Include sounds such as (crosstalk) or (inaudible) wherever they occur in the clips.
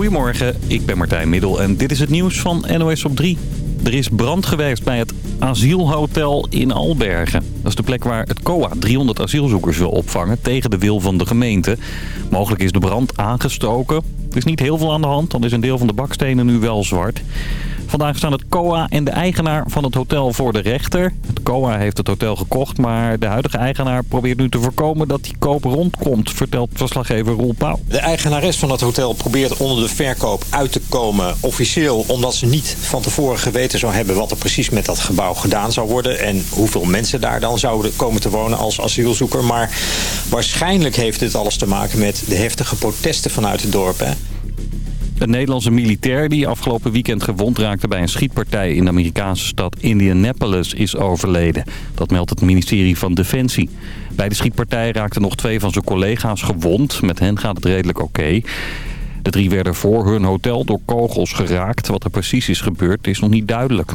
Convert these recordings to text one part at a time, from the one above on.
Goedemorgen, ik ben Martijn Middel en dit is het nieuws van NOS op 3. Er is brand geweest bij het asielhotel in Albergen. Dat is de plek waar het COA 300 asielzoekers wil opvangen tegen de wil van de gemeente. Mogelijk is de brand aangestoken. Er is niet heel veel aan de hand, dan is een deel van de bakstenen nu wel zwart. Vandaag staan het COA en de eigenaar van het hotel voor de rechter. Het COA heeft het hotel gekocht, maar de huidige eigenaar probeert nu te voorkomen dat die koop rondkomt, vertelt verslaggever Roel Pauw. De eigenares van het hotel probeert onder de verkoop uit te komen officieel, omdat ze niet van tevoren geweten zou hebben wat er precies met dat gebouw gedaan zou worden en hoeveel mensen daar dan zouden komen te wonen als asielzoeker. Maar waarschijnlijk heeft dit alles te maken met de heftige protesten vanuit het dorp. Hè? Een Nederlandse militair die afgelopen weekend gewond raakte bij een schietpartij in de Amerikaanse stad Indianapolis is overleden. Dat meldt het ministerie van Defensie. Bij de schietpartij raakten nog twee van zijn collega's gewond. Met hen gaat het redelijk oké. De drie werden voor hun hotel door kogels geraakt. Wat er precies is gebeurd is nog niet duidelijk.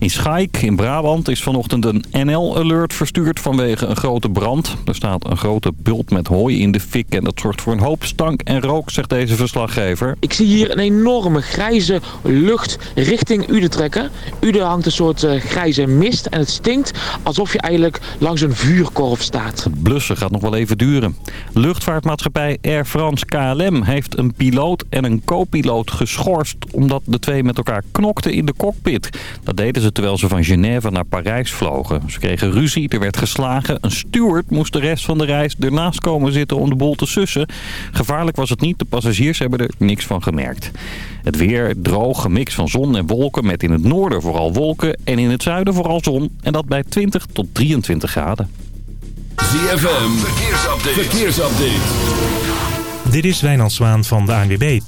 In Schaik in Brabant is vanochtend een NL-alert verstuurd vanwege een grote brand. Er staat een grote bult met hooi in de fik en dat zorgt voor een hoop stank en rook, zegt deze verslaggever. Ik zie hier een enorme grijze lucht richting Uden trekken. Uden hangt een soort uh, grijze mist en het stinkt alsof je eigenlijk langs een vuurkorf staat. Het blussen gaat nog wel even duren. Luchtvaartmaatschappij Air France KLM heeft een piloot en een co-piloot geschorst... omdat de twee met elkaar knokten in de cockpit. Dat deden ze terwijl ze van Genève naar Parijs vlogen. Ze kregen ruzie, er werd geslagen. Een steward moest de rest van de reis ernaast komen zitten om de boel te sussen. Gevaarlijk was het niet, de passagiers hebben er niks van gemerkt. Het weer droog, gemixt van zon en wolken met in het noorden vooral wolken... en in het zuiden vooral zon en dat bij 20 tot 23 graden. ZFM, verkeersupdate. verkeersupdate. Dit is Wijnand Zwaan van de ANWB.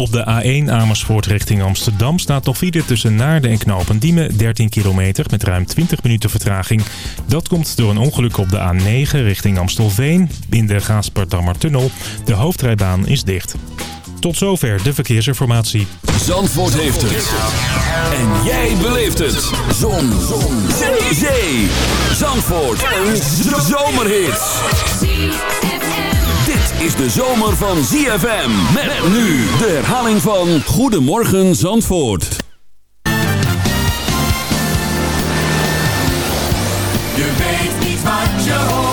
Op de A1 Amersfoort richting Amsterdam staat nog file tussen Naarden en Knopendiemen 13 kilometer met ruim 20 minuten vertraging. Dat komt door een ongeluk op de A9 richting Amstelveen in de Gaasperdammertunnel. De hoofdrijbaan is dicht. Tot zover de verkeersinformatie. Zandvoort heeft het. En jij beleeft het. Zon. Zon. Zee. Zandvoort. Een zomerhit is de zomer van ZFM. Met nu de herhaling van Goedemorgen Zandvoort. Je weet niet wat je hoort.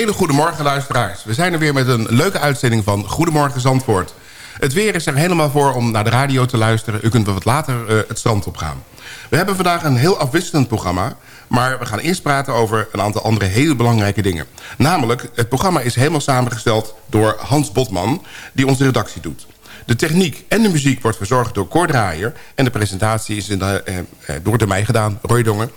Hele goede morgen luisteraars. We zijn er weer met een leuke uitzending van Goedemorgen Zandvoort. Het weer is er helemaal voor om naar de radio te luisteren. U kunt wat later uh, het strand op gaan. We hebben vandaag een heel afwisselend programma... maar we gaan eerst praten over een aantal andere hele belangrijke dingen. Namelijk, het programma is helemaal samengesteld door Hans Botman... die onze redactie doet. De techniek en de muziek wordt verzorgd door Cor Draaier... en de presentatie is in de, eh, eh, door mij gedaan, Roy Dongen.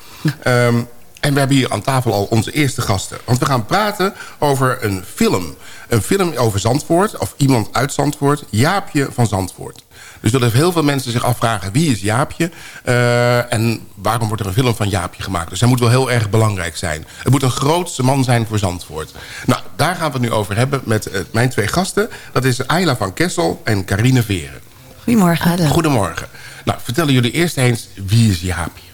Um, (laughs) en we hebben hier aan tafel al onze eerste gasten. Want we gaan praten over een film. Een film over Zandvoort, of iemand uit Zandvoort. Jaapje van Zandvoort. Dus zullen heel veel mensen zich afvragen... wie is Jaapje uh, en waarom wordt er een film van Jaapje gemaakt. Dus hij moet wel heel erg belangrijk zijn. Het moet een grootste man zijn voor Zandvoort. Nou, daar gaan we het nu over hebben met uh, mijn twee gasten. Dat is Ayla van Kessel en Carine Veren. Goedemorgen. Goedemorgen. Nou, vertellen jullie eerst eens, wie is Jaapje?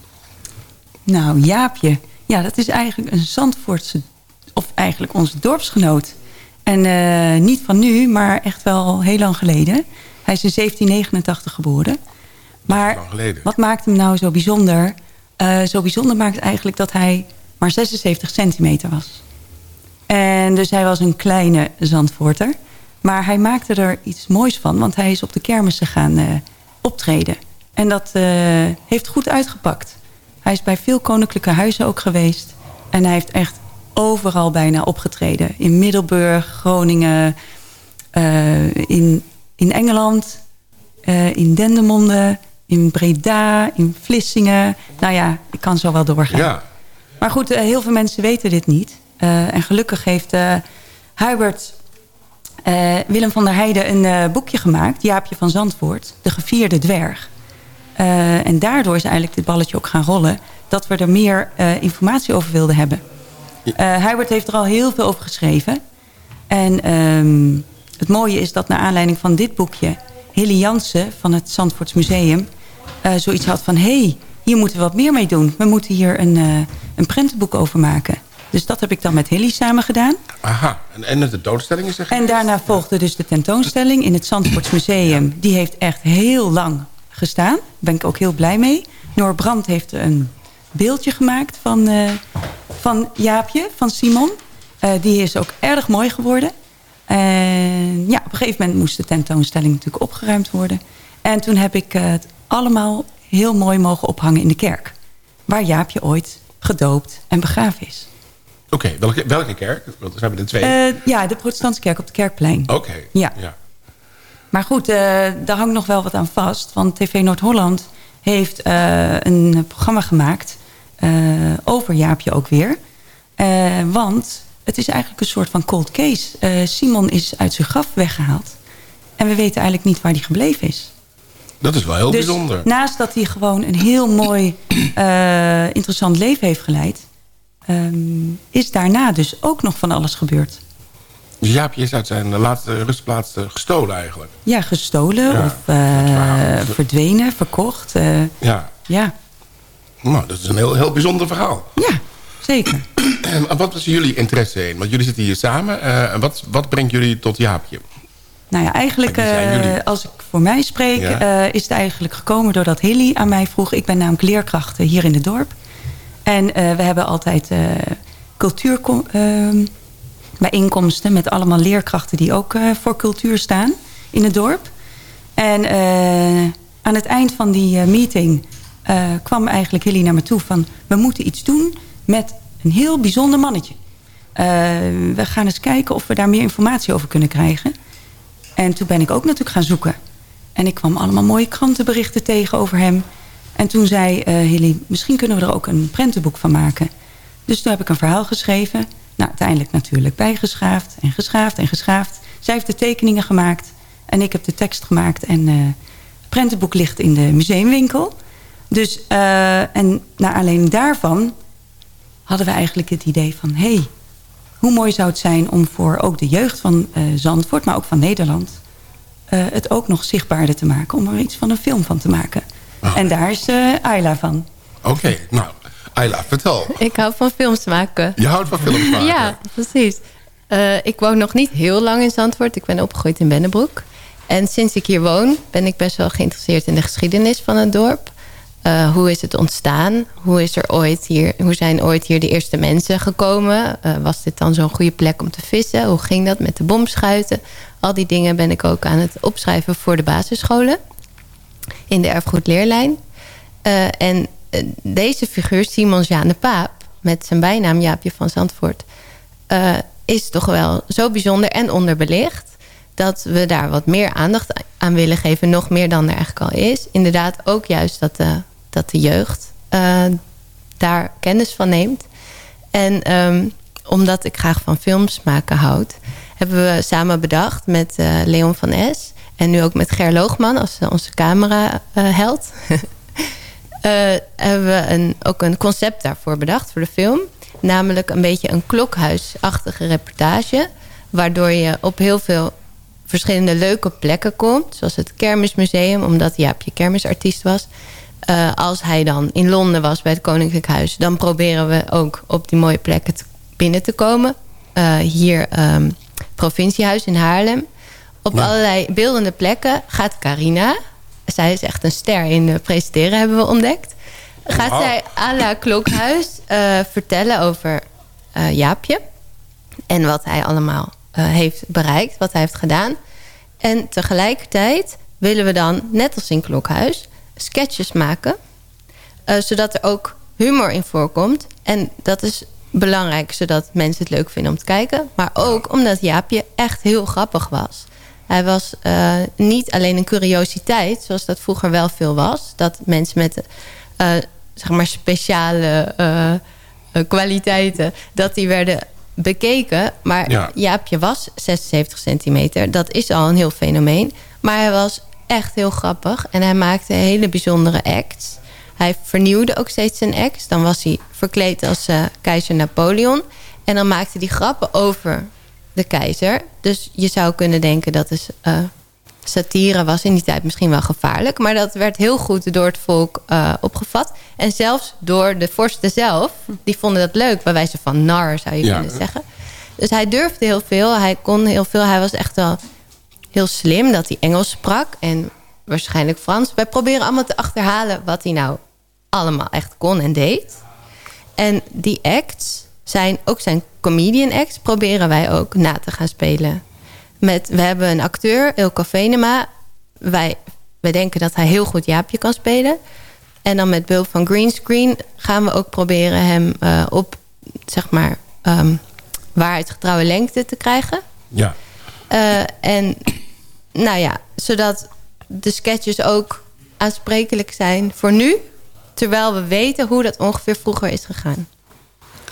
Nou, Jaapje... Ja, dat is eigenlijk een Zandvoortse, of eigenlijk onze dorpsgenoot. En uh, niet van nu, maar echt wel heel lang geleden. Hij is in 1789 geboren. Maar wat maakt hem nou zo bijzonder? Uh, zo bijzonder maakt eigenlijk dat hij maar 76 centimeter was. En dus hij was een kleine Zandvoorter. Maar hij maakte er iets moois van, want hij is op de kermissen gaan uh, optreden. En dat heeft goed uitgepakt. Hij is bij veel koninklijke huizen ook geweest. En hij heeft echt overal bijna opgetreden. In Middelburg, Groningen, uh, in, in Engeland, uh, in Dendermonde, in Breda, in Vlissingen. Nou ja, ik kan zo wel doorgaan. Ja. Maar goed, uh, heel veel mensen weten dit niet. en gelukkig heeft Hubert Willem van der Heijden een boekje gemaakt... Jaapje van Zandvoort, De Gevierde Dwerg. Uh, en daardoor is eigenlijk dit balletje ook gaan rollen... dat we er meer uh, informatie over wilden hebben. Uh, Hubert heeft er al heel veel over geschreven. En um, het mooie is dat naar aanleiding van dit boekje... Hilly Jansen van het Zandvoorts Museum... zoiets had van... hé, hey, hier moeten we wat meer mee doen. We moeten hier een, een prentenboek over maken. Dus dat heb ik dan met Hilly samen gedaan. Aha, en, en de tentoonstelling is er En daarna volgde dus de tentoonstelling in het Zandvoorts Museum. Die heeft echt heel lang gestaan. Daar ben ik ook heel blij mee. Noor Brandt heeft een beeldje gemaakt van, uh, van Jaapje, van Simon. Uh, die is ook erg mooi geworden. En ja, op een gegeven moment moest de tentoonstelling natuurlijk opgeruimd worden. En toen heb ik het allemaal heel mooi mogen ophangen in de kerk. Waar Jaapje ooit gedoopt en begraven is. Oké, okay, welke, welke kerk? Want we hebben er twee. Uh, ja, de protestantse kerk op de Kerkplein. Oké, ja. ja. Maar goed, uh, daar hangt nog wel wat aan vast. Want TV Noord-Holland heeft uh, een programma gemaakt... Uh, over Jaapje ook weer. want het is eigenlijk een soort van cold case. Simon is uit zijn graf weggehaald. En we weten eigenlijk niet waar hij gebleven is. Dat is wel heel dus bijzonder. naast dat hij gewoon een heel mooi, interessant leven heeft geleid... Um, is daarna dus ook nog van alles gebeurd. Dus Jaapje is uit zijn laatste rustplaats eh, gestolen eigenlijk. Ja, gestolen ja, of uh, verdwenen, verkocht. Uh, ja. ja. Nou, dat is een heel, heel bijzonder verhaal. Ja, zeker. (clears throat) En wat was jullie interesse in? Want jullie zitten hier samen. Uh, wat, wat brengt jullie tot Jaapje? Nou ja, eigenlijk, als ik voor mij spreek... Ja. is het eigenlijk gekomen doordat Hilly aan mij vroeg... ik ben namelijk leerkracht hier in het dorp. En we hebben altijd cultuur ehm, bijeenkomsten met allemaal leerkrachten die ook uh, voor cultuur staan in het dorp. En uh, aan het eind van die uh, meeting kwam eigenlijk Hilly naar me toe van... we moeten iets doen met een heel bijzonder mannetje. we gaan eens kijken of we daar meer informatie over kunnen krijgen. En toen ben ik ook natuurlijk gaan zoeken. En ik kwam allemaal mooie krantenberichten tegen over hem. En toen zei Hilly, misschien kunnen we er ook een prentenboek van maken. Dus toen heb ik een verhaal geschreven... Nou, uiteindelijk natuurlijk bijgeschaafd en geschaafd en geschaafd. Zij heeft de tekeningen gemaakt en ik heb de tekst gemaakt. En uh, het prentenboek ligt in de museumwinkel. Dus, uh, en naar aanleiding daarvan hadden we eigenlijk het idee van... hé, hey, hoe mooi zou het zijn om voor ook de jeugd van uh, Zandvoort... maar ook van Nederland, het ook nog zichtbaarder te maken... om er iets van een film van te maken. Oh. En daar is Ayla van. Oké, nou, Ayla, vertel. Ik hou van films maken. Je houdt van films (laughs) maken? ja, precies. Uh, ik woon nog niet heel lang in Zandvoort. Ik ben opgegroeid in Bennebroek. En sinds ik hier woon ben ik best wel geïnteresseerd in de geschiedenis van het dorp. Uh, Eh, hoe is het ontstaan? Hoe, is er ooit hier, hoe zijn ooit hier de eerste mensen gekomen? Eh, was dit dan zo'n goede plek om te vissen? Hoe ging dat met de bomschuiten? Al die dingen ben ik ook aan het opschrijven voor de basisscholen. In de erfgoedleerlijn. Eh, en eh, deze figuur, Simon Jaan de Paap... met zijn bijnaam Jaapje van Zandvoort... eh, is toch wel zo bijzonder en onderbelicht... dat we daar wat meer aandacht aan willen geven. Nog meer dan er eigenlijk al is. Inderdaad ook juist dat de, dat de jeugd eh, daar kennis van neemt. En ehm, omdat ik graag van films maken houd... hebben we samen bedacht met eh, Leon van Es... en nu ook met Ger Loogman als eh, onze cameraheld... (laughs) eh hebben we een, ook een concept daarvoor bedacht voor de film. Namelijk een beetje een klokhuisachtige reportage. Waardoor je op heel veel verschillende leuke plekken komt. Zoals het Kermismuseum, omdat Jaapje kermisartiest was. Eh, als hij dan in Londen was bij het Koninklijk Huis... dan proberen we ook op die mooie plekken te- binnen te komen. Eh, hier ehm provinciehuis in Haarlem. Op allerlei beeldende plekken gaat Carina... zij is echt een ster in eh, presenteren, hebben we ontdekt... gaat zij à la Klokhuis eh, vertellen over eh, Jaapje... en wat hij allemaal heeft bereikt, wat hij heeft gedaan. En tegelijkertijd willen we dan, net als in Klokhuis... sketches maken, zodat er ook humor in voorkomt. En dat is belangrijk, zodat mensen het leuk vinden om te kijken. Maar ook omdat Jaapje echt heel grappig was. Hij was eh, niet alleen een curiositeit, zoals dat vroeger wel veel was. Dat mensen met eh, zeg maar speciale eh, kwaliteiten, dat die werden bekeken. Maar Ja. Jaapje was 76 centimeter. Dat is al een heel fenomeen. Maar hij was echt heel grappig. En hij maakte hele bijzondere acts. Hij vernieuwde ook steeds zijn acts. Dan was hij verkleed als keizer Napoleon. En dan maakte hij grappen over de keizer. Dus je zou kunnen denken dat is, eh, satire was in die tijd misschien wel gevaarlijk. Maar dat werd heel goed door het volk eh, opgevat. En zelfs door de vorsten zelf. Die vonden dat leuk. Bij wijze van nar zou je Ja. kunnen zeggen. Dus hij durfde heel veel. Hij kon heel veel. Hij was echt wel heel slim dat hij Engels sprak. En waarschijnlijk Frans. Wij proberen allemaal te achterhalen wat hij nou allemaal echt kon en deed. En die acts zijn ook zijn comedian acts. Proberen wij ook na te gaan spelen. Met, we hebben een acteur, Ilko Venema. Wij, wij denken dat hij heel goed Jaapje kan spelen. En dan met behulp van greenscreen gaan we ook proberen hem eh, op, zeg maar, ehm waarheidsgetrouwe lengte te krijgen. Ja. Eh, en nou ja, zodat de sketches ook aansprekelijk zijn voor nu. Terwijl we weten hoe dat ongeveer vroeger is gegaan.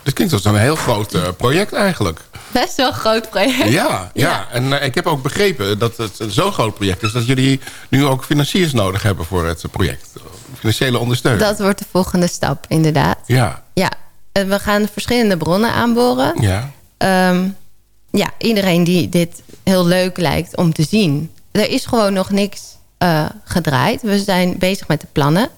Dat klinkt als een heel groot eh, project eigenlijk. Best wel een groot project. Ja, ja. en eh, ik heb ook begrepen dat het zo'n groot project is... dat jullie nu ook financiers nodig hebben voor het project. Financiële ondersteuning. Dat wordt de volgende stap, inderdaad. Ja, Ja, eh, we gaan verschillende bronnen aanboren. ja. Ehm, ja, iedereen die dit heel leuk lijkt om te zien. Er is gewoon nog niks gedraaid. We zijn bezig met de plannen.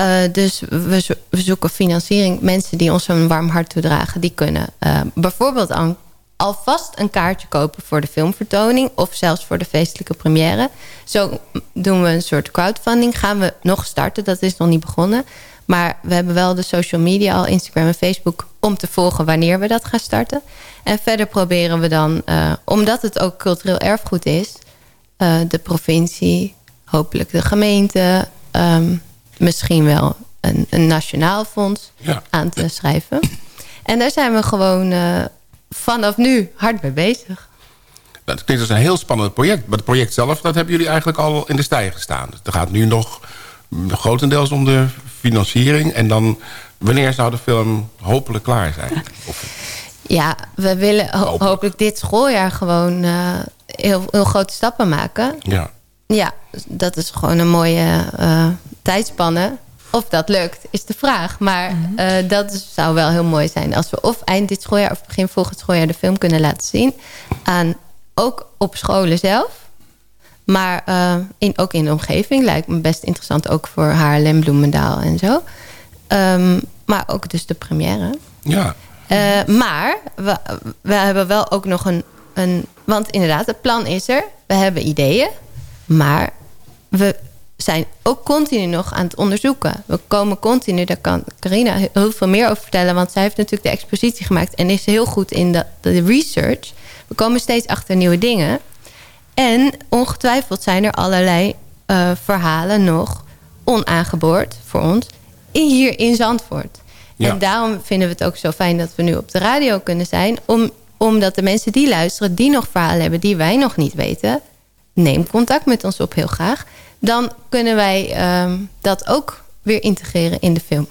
Eh, dus we, zo- we zoeken financiering. Mensen die ons een warm hart toedragen... die kunnen eh, bijvoorbeeld al, alvast een kaartje kopen... voor de filmvertoning of zelfs voor de feestelijke première. Zo doen we een soort crowdfunding. Gaan we nog starten, dat is nog niet begonnen. Maar we hebben wel de social media al, Instagram en Facebook... om te volgen wanneer we dat gaan starten. En verder proberen we dan, eh, omdat het ook cultureel erfgoed is... de provincie, hopelijk de gemeente... ehm, misschien wel een, een nationaal fonds Ja. aan te schrijven. En daar zijn we gewoon eh, vanaf nu hard mee bezig. Dat klinkt als een heel spannend project. Maar het project zelf, dat hebben jullie eigenlijk al in de stijger gestaan. Dus er gaat nu nog mm, grotendeels om de financiering. En dan, wanneer zou de film hopelijk klaar zijn? Of, Ja, we willen ho- hopelijk dit schooljaar gewoon eh, heel, heel grote stappen maken. ja. Ja, dat is gewoon een mooie eh, tijdspanne. Of dat lukt, is de vraag. Maar eh, dat is- zou wel heel mooi zijn. Als we of eind dit schooljaar of begin volgend schooljaar de film kunnen laten zien. Aan, ook op scholen zelf. Maar eh, in, ook in de omgeving lijkt me best interessant. Ook voor Haarlem, Bloemendaal en zo. Ehm, maar ook dus de première. Ja. Eh, maar we, we hebben wel ook nog een, een... Want inderdaad, het plan is er. We hebben ideeën. Maar we zijn ook continu nog aan het onderzoeken. We komen continu, daar kan Carina heel veel meer over vertellen... want zij heeft natuurlijk de expositie gemaakt... en is heel goed in de, de research. We komen steeds achter nieuwe dingen. En ongetwijfeld zijn er allerlei eh, verhalen nog onaangeboord voor ons... hier in Zandvoort. Ja. En daarom vinden we het ook zo fijn dat we nu op de radio kunnen zijn... Om, omdat de mensen die luisteren, die nog verhalen hebben... die wij nog niet weten, neem contact met ons op heel graag. Dan kunnen wij ehm, dat ook weer integreren in de film.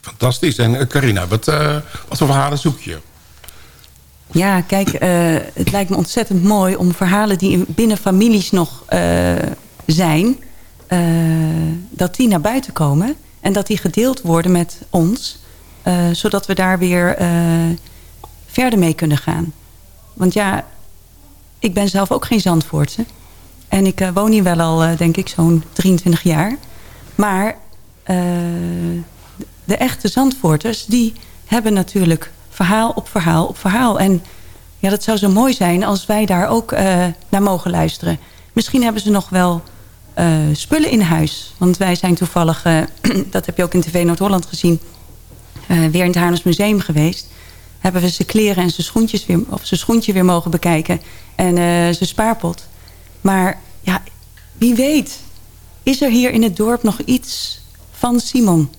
Fantastisch. En eh, Carina, wat, eh, wat voor verhalen zoek je? Ja, kijk, eh, het lijkt me ontzettend mooi om verhalen die in- binnen families nog eh, zijn, eh, dat die naar buiten komen en dat die gedeeld worden met ons, eh, zodat we daar weer eh, verder mee kunnen gaan. Want ja, ik ben zelf ook geen Zandvoortse en ik eh, woon hier wel al, eh, denk ik, zo'n 23 jaar. Maar eh, de echte Zandvoorters, die hebben natuurlijk verhaal op verhaal op verhaal. En ja, dat zou zo mooi zijn als wij daar ook naar mogen luisteren. Misschien hebben ze nog wel spullen in huis. Want wij zijn toevallig, (clears throat) dat heb je ook in TV Noord-Holland gezien... weer in het Haarlems Museum geweest. Hebben we zijn kleren en zijn schoentjes weer, of zijn schoentje weer mogen bekijken. En eh, zijn spaarpot. Maar ja, wie weet, is er hier in het dorp nog iets van Simon?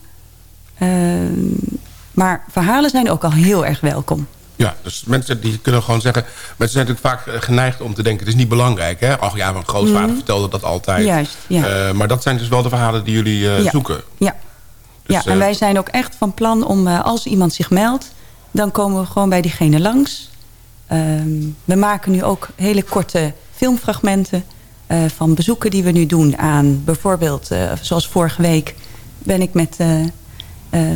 Ehm, maar verhalen zijn ook al heel erg welkom. Ja, dus mensen die kunnen gewoon zeggen... Mensen zijn natuurlijk vaak geneigd om te denken... het is niet belangrijk, hè? Ach ja, mijn grootvader Mhm. vertelde dat altijd. Juist, ja. Eh, maar dat zijn dus wel de verhalen die jullie eh, Ja. zoeken. Ja, Dus, ja en eh, wij zijn ook echt van plan om, als iemand zich meldt... dan komen we gewoon bij diegene langs. Ehm, we maken nu ook hele korte filmfragmenten... eh, van bezoeken die we nu doen aan bijvoorbeeld... eh, zoals vorige week ben ik met eh,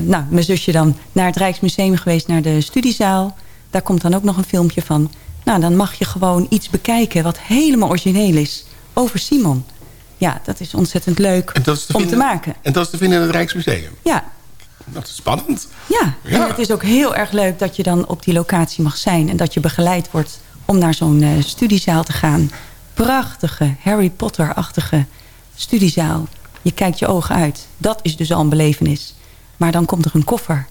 nou, mijn zusje dan naar het Rijksmuseum geweest... naar de studiezaal. Daar komt dan ook nog een filmpje van. Nou, dan mag je gewoon iets bekijken wat helemaal origineel is over Simon. Ja, dat is ontzettend leuk En dat is te om te maken. En dat is te vinden in het Rijksmuseum. Ja, Dat is spannend. ja. Ja. en het is ook heel erg leuk dat je dan op die locatie mag zijn... en dat je begeleid wordt om naar zo'n studiezaal te gaan. Prachtige, Harry Potter-achtige studiezaal. Je kijkt je ogen uit. Dat is dus al een belevenis. Maar dan komt er een koffer.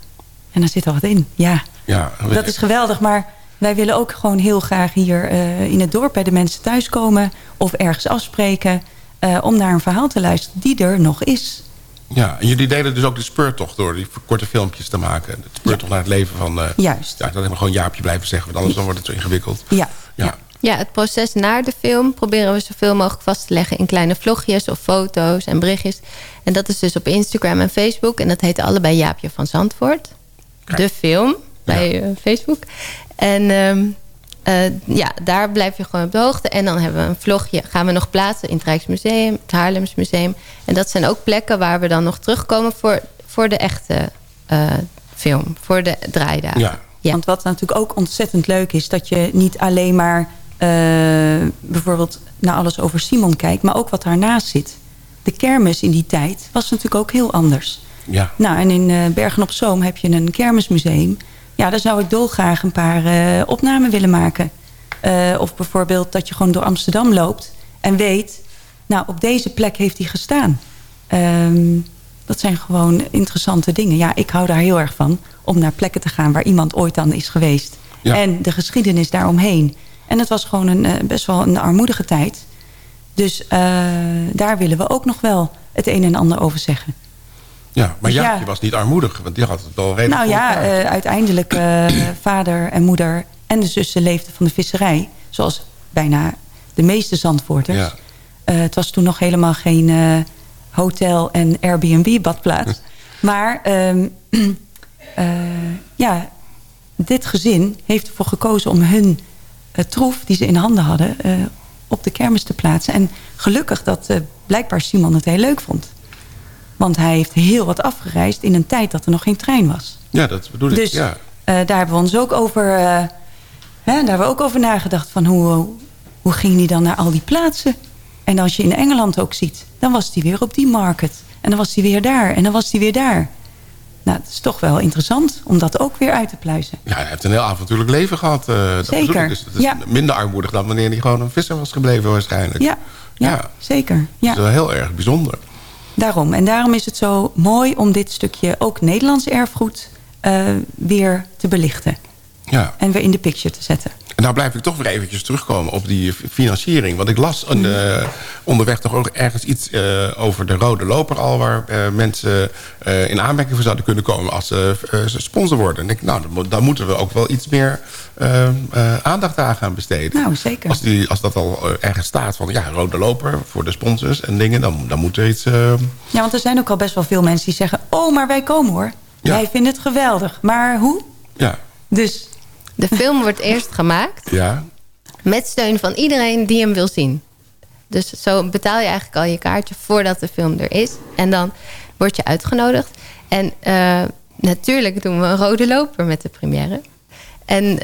En daar zit er wat in. Ja, Ja, dat is geweldig. Maar wij willen ook gewoon heel graag hier eh, in het dorp... bij de mensen thuiskomen of ergens afspreken... eh, om naar een verhaal te luisteren die er nog is. Ja, en jullie deden dus ook de speurtocht door die korte filmpjes te maken. De speurtocht naar het leven van... eh, Juist. Ja, dat heb ik gewoon Jaapje blijven zeggen, want anders dan wordt het zo ingewikkeld. Ja. Ja. Ja, het proces naar de film proberen we zoveel mogelijk vast te leggen... in kleine vlogjes of foto's en berichtjes. En dat is dus op Instagram en Facebook. En dat heet allebei Jaapje van Zandvoort. De film bij eh, Facebook. En ehm, eh, ja, daar blijf je gewoon op de hoogte. En dan hebben we een vlogje, gaan we nog plaatsen in het Rijksmuseum... het Haarlems Museum. En dat zijn ook plekken waar we dan nog terugkomen... voor, voor de echte eh, film, voor de draaidagen. Ja. Want wat natuurlijk ook ontzettend leuk is... dat je niet alleen maar bijvoorbeeld naar alles over Simon kijkt... maar ook wat daarnaast zit. De kermis in die tijd was natuurlijk ook heel anders. Ja. Nou, en in eh, Bergen op Zoom heb je een kermismuseum. Ja, daar zou ik dolgraag een paar eh, opnamen willen maken. Eh, of bijvoorbeeld dat je gewoon door Amsterdam loopt... en weet, nou, op deze plek heeft hij gestaan. Ehm, dat zijn gewoon interessante dingen. Ja, ik hou daar heel erg van om naar plekken te gaan... waar iemand ooit dan is geweest. Ja. En de geschiedenis daaromheen. En het was gewoon een, eh, best wel een armoedige tijd. Dus eh, daar willen we ook nog wel het een en ander over zeggen. Ja, maar Dus ja. Jaapje was niet armoedig, want die had het wel redelijk Nou ja, eh, uiteindelijk eh, (clears throat) vader en moeder en de zussen leefden van de visserij. Zoals bijna de meeste Zandvoorters. Ja. Het was toen nog helemaal geen hotel en Airbnb-badplaats. (laughs) maar ehm, (clears throat) eh, ja, dit gezin heeft ervoor gekozen om hun troef die ze in handen hadden... eh, op de kermis te plaatsen. En gelukkig dat eh, blijkbaar Simon het heel leuk vond. Want hij heeft heel wat afgereisd in een tijd dat er nog geen trein was. Ja, dat bedoel ik. Dus ja. eh, daar hebben we ons ook over, eh, hè, daar hebben we ook over nagedacht. Van hoe, hoe ging hij dan naar al die plaatsen? En als je in Engeland ook ziet, dan was hij weer op die market. En dan was hij weer daar. En dan was hij weer daar. Nou, het is toch wel interessant om dat ook weer uit te pluizen. Ja, hij heeft een heel avontuurlijk leven gehad. eh, dat Zeker. Dus het is ja. minder armoedig dan wanneer hij gewoon een visser was gebleven waarschijnlijk. Ja, ja, Ja. zeker. Dat Ja. is wel heel erg bijzonder. Daarom. En daarom is het zo mooi om dit stukje ook Nederlands erfgoed eh, weer te belichten. Ja. En weer in de picture te zetten. En nou blijf ik toch weer eventjes terugkomen op die financiering. Want ik las een, uh, onderweg toch ook ergens iets uh, over de rode loper al... waar uh, mensen in aanmerking voor zouden kunnen komen als ze sponsor worden. En ik nou, dan moeten we ook wel iets meer aandacht aan gaan besteden. Nou, zeker. Als, die, als dat al ergens staat van ja, rode loper voor de sponsors en dingen... dan, dan moet er iets... Ja, want er zijn ook al best wel veel mensen die zeggen... oh, maar wij komen hoor. Ja. Wij vinden het geweldig. Maar hoe? Ja. Dus de film wordt eerst gemaakt. Ja. Met steun van iedereen die hem wil zien. Dus zo betaal je eigenlijk al je kaartje voordat de film er is. En dan word je uitgenodigd. En uh, natuurlijk doen we een rode loper met de première. En uh,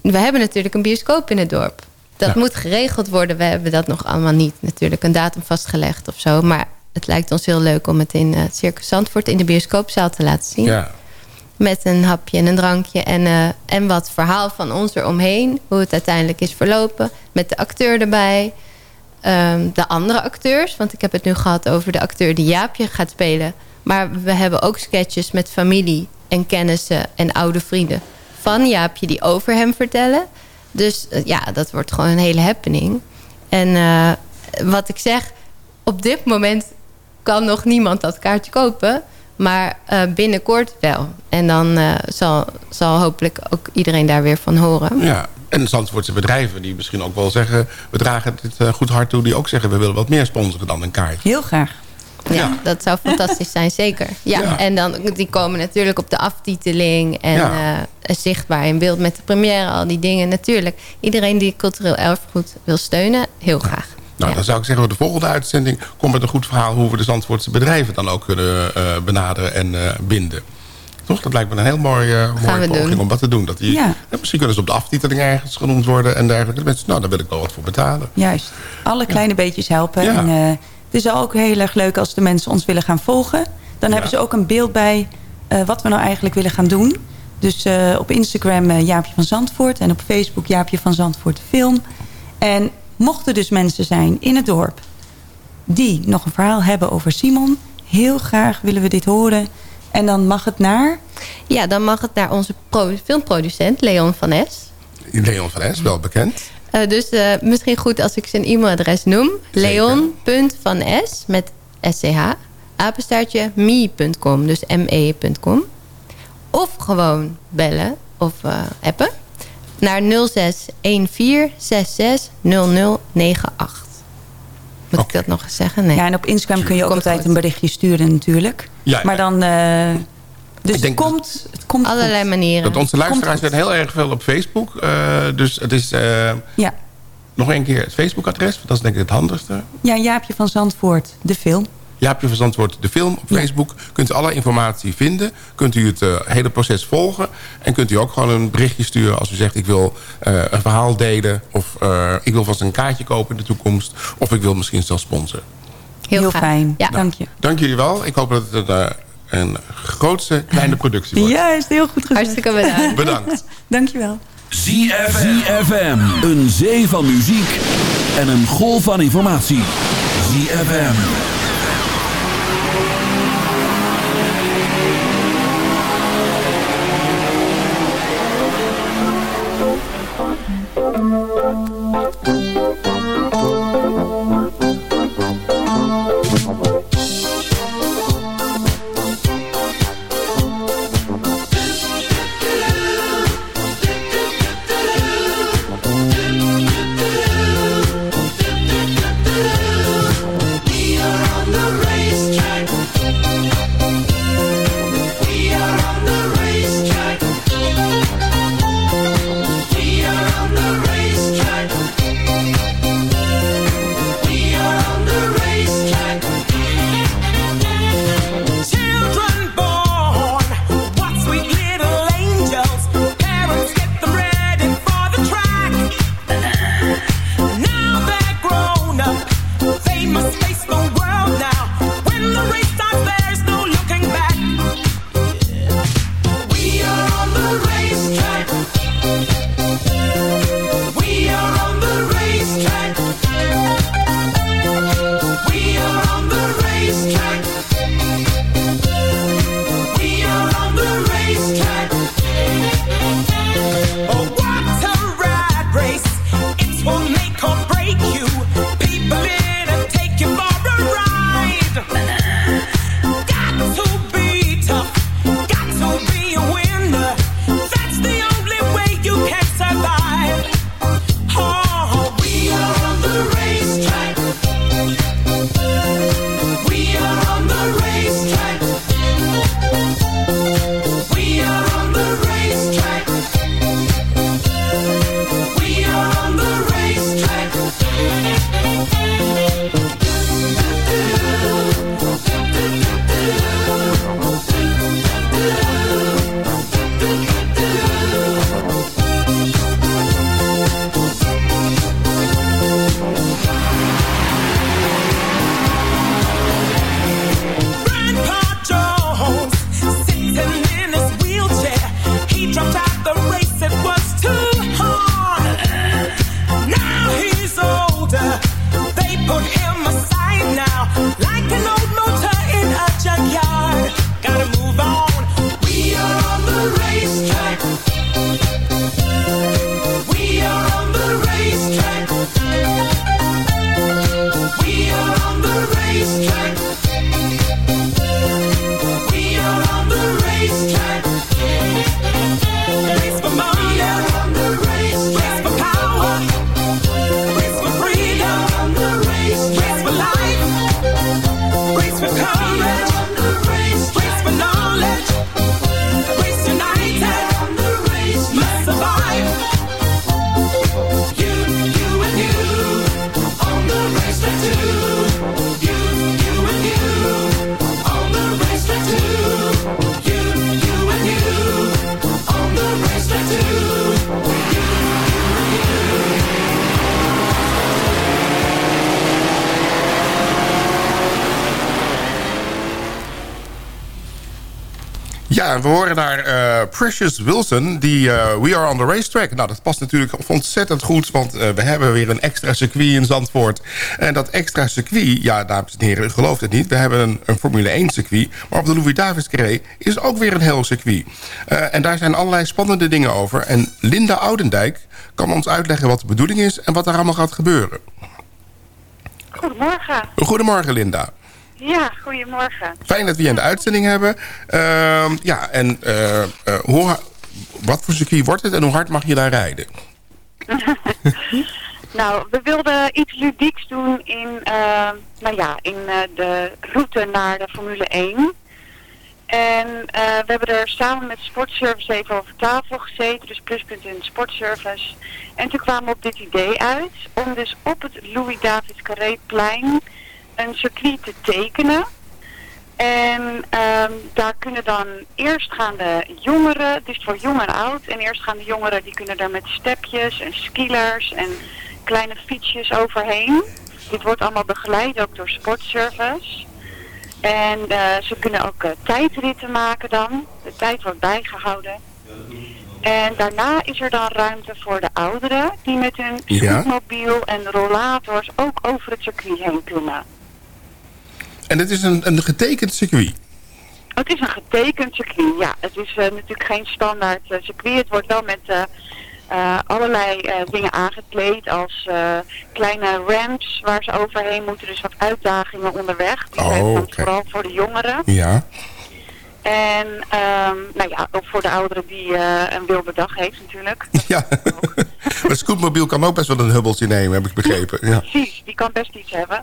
we hebben natuurlijk een bioscoop in het dorp. Dat ja. moet geregeld worden. We hebben dat nog allemaal niet. Natuurlijk een datum vastgelegd of zo. Maar het lijkt ons heel leuk om het in uh, Circus Zandvoort... in de bioscoopzaal te laten zien. Ja met een hapje en een drankje. En, uh, en wat verhaal van ons eromheen. Hoe het uiteindelijk is verlopen. Met de acteur erbij. Um, de andere acteurs. Want ik heb het nu gehad over de acteur die Jaapje gaat spelen. Maar we hebben ook sketches met familie en kennissen en oude vrienden. Van Jaapje die over hem vertellen. Dus uh, ja, dat wordt gewoon een hele happening. En uh, wat ik zeg, op dit moment kan nog niemand dat kaartje kopen... Maar uh, binnenkort wel. En dan uh, zal, zal hopelijk ook iedereen daar weer van horen. Ja, en Zandvoortse bedrijven die misschien ook wel zeggen... we dragen dit uh, goed hard toe, die ook zeggen... we willen wat meer sponsoren dan een kaartje. Heel graag. Ja, ja. dat zou fantastisch zijn, zeker. Ja, ja, En dan, die komen natuurlijk op de aftiteling... en ja. zichtbaar in beeld met de première, al die dingen. Natuurlijk, iedereen die cultureel erfgoed wil steunen, heel graag. Nou, ja. dan zou ik zeggen, de volgende uitzending... komt met een goed verhaal hoe we de Zandvoortse bedrijven... dan ook kunnen uh, benaderen en uh, binden. Toch? Dat lijkt me een heel mooie, uh, mooie poging doen. om dat te doen. Dat die, ja. Misschien kunnen ze op de aftiteling ergens genoemd worden... en dergelijke. Mensen, nou, daar wil ik wel wat voor betalen. Juist. Alle kleine beetjes helpen. En, het is ook heel erg leuk als de mensen ons willen gaan volgen. Dan hebben ze ook een beeld bij wat we nou eigenlijk willen gaan doen. Dus op Instagram Jaapje van Zandvoort... en op Facebook Jaapje van Zandvoort Film... En mochten dus mensen zijn in het dorp... die nog een verhaal hebben over Simon... heel graag willen we dit horen. En dan mag het naar... Ja, dan mag het naar onze filmproducent Leon van Es. Leon van Es, wel bekend. Uh, dus uh, misschien goed als ik zijn e-mailadres noem. Leon.vanes met SCH. Apenstaartje me.com, dus me.com. Of gewoon bellen of uh, appen naar 0614660098. Moet okay. ik dat nog eens zeggen? Nee. Ja, en op Instagram kun je ook altijd een berichtje sturen natuurlijk. Ja, ja. Maar dan... Uh, dus het komt, het komt allerlei goed. manieren. Dat onze luisteraars zijn heel erg veel op Facebook. Uh, dus het is... Uh, ja. Nog een keer het Facebook-adres. Dat is denk ik het handigste. Ja, Jaapje van Zandvoort, de film. Jaapje van Zandvoort, de film op Facebook. Ja. Kunt u alle informatie vinden. Kunt u het uh, hele proces volgen. En kunt u ook gewoon een berichtje sturen als u zegt... ik wil uh, een verhaal delen. Of uh, ik wil vast een kaartje kopen in de toekomst. Of ik wil misschien zelfs sponsoren. Heel, Heel fijn, ja. dank je. Dank jullie wel. Ik hoop dat het een, een grootste kleine productie wordt. Juist, heel goed gezegd. Hartstikke bedankt. bedankt. (laughs) dank je wel. ZFM. Een zee van muziek en een golf van informatie. ZFM. Precious Wilson, die eh, We Are On The Racetrack. Nou, dat past natuurlijk ontzettend goed, want eh, we hebben weer een extra circuit in Zandvoort. En dat extra circuit, ja, dames en heren, u gelooft het niet. We hebben een, een Formule 1 circuit, maar op de Louis-Davis Carré is ook weer een heel circuit. Eh, en daar zijn allerlei spannende dingen over. En Linda Oudendijk kan ons uitleggen wat de bedoeling is en wat er allemaal gaat gebeuren. Goedemorgen. Goedemorgen, Linda. Ja, goedemorgen. Fijn dat we je in de uitzending hebben. Ehm, ja, en eh, hoe, wat voor circuit wordt het en hoe hard mag je daar rijden? (laughs) Nou, we wilden iets ludieks doen in, eh, nou ja, in de route naar de Formule 1. En we hebben er samen met Sportservice even over tafel gezeten, dus pluspunt in Sportservice. En toen kwamen we op dit idee uit om dus op het Louis-David Carré-plein een circuit te tekenen. En ehm, daar kunnen dan eerstgaande jongeren, het is voor jong en oud, en eerstgaande jongeren die kunnen daar met stepjes en skilers en kleine fietsjes overheen. Dit wordt allemaal begeleid ook door Sportservice. En eh, ze kunnen ook eh, tijdritten maken dan. De tijd wordt bijgehouden. En daarna is er dan ruimte voor de ouderen die met hun scootmobiel en rollators ook over het circuit heen kunnen. En het is een, een getekend circuit. Het is een getekend circuit, ja. Het is eh, natuurlijk geen standaard eh, circuit. Het wordt wel met eh, allerlei dingen aangekleed als kleine ramps waar ze overheen moeten. Dus wat uitdagingen onderweg. Die Oh, zijn vooral voor de jongeren. Ja. En ehm, nou ja, ook voor de ouderen die een wilde dag heeft natuurlijk. ja. Een (laughs) scootmobiel kan ook best wel een hubbeltje nemen, heb ik begrepen. Ja. Precies, die kan best iets hebben.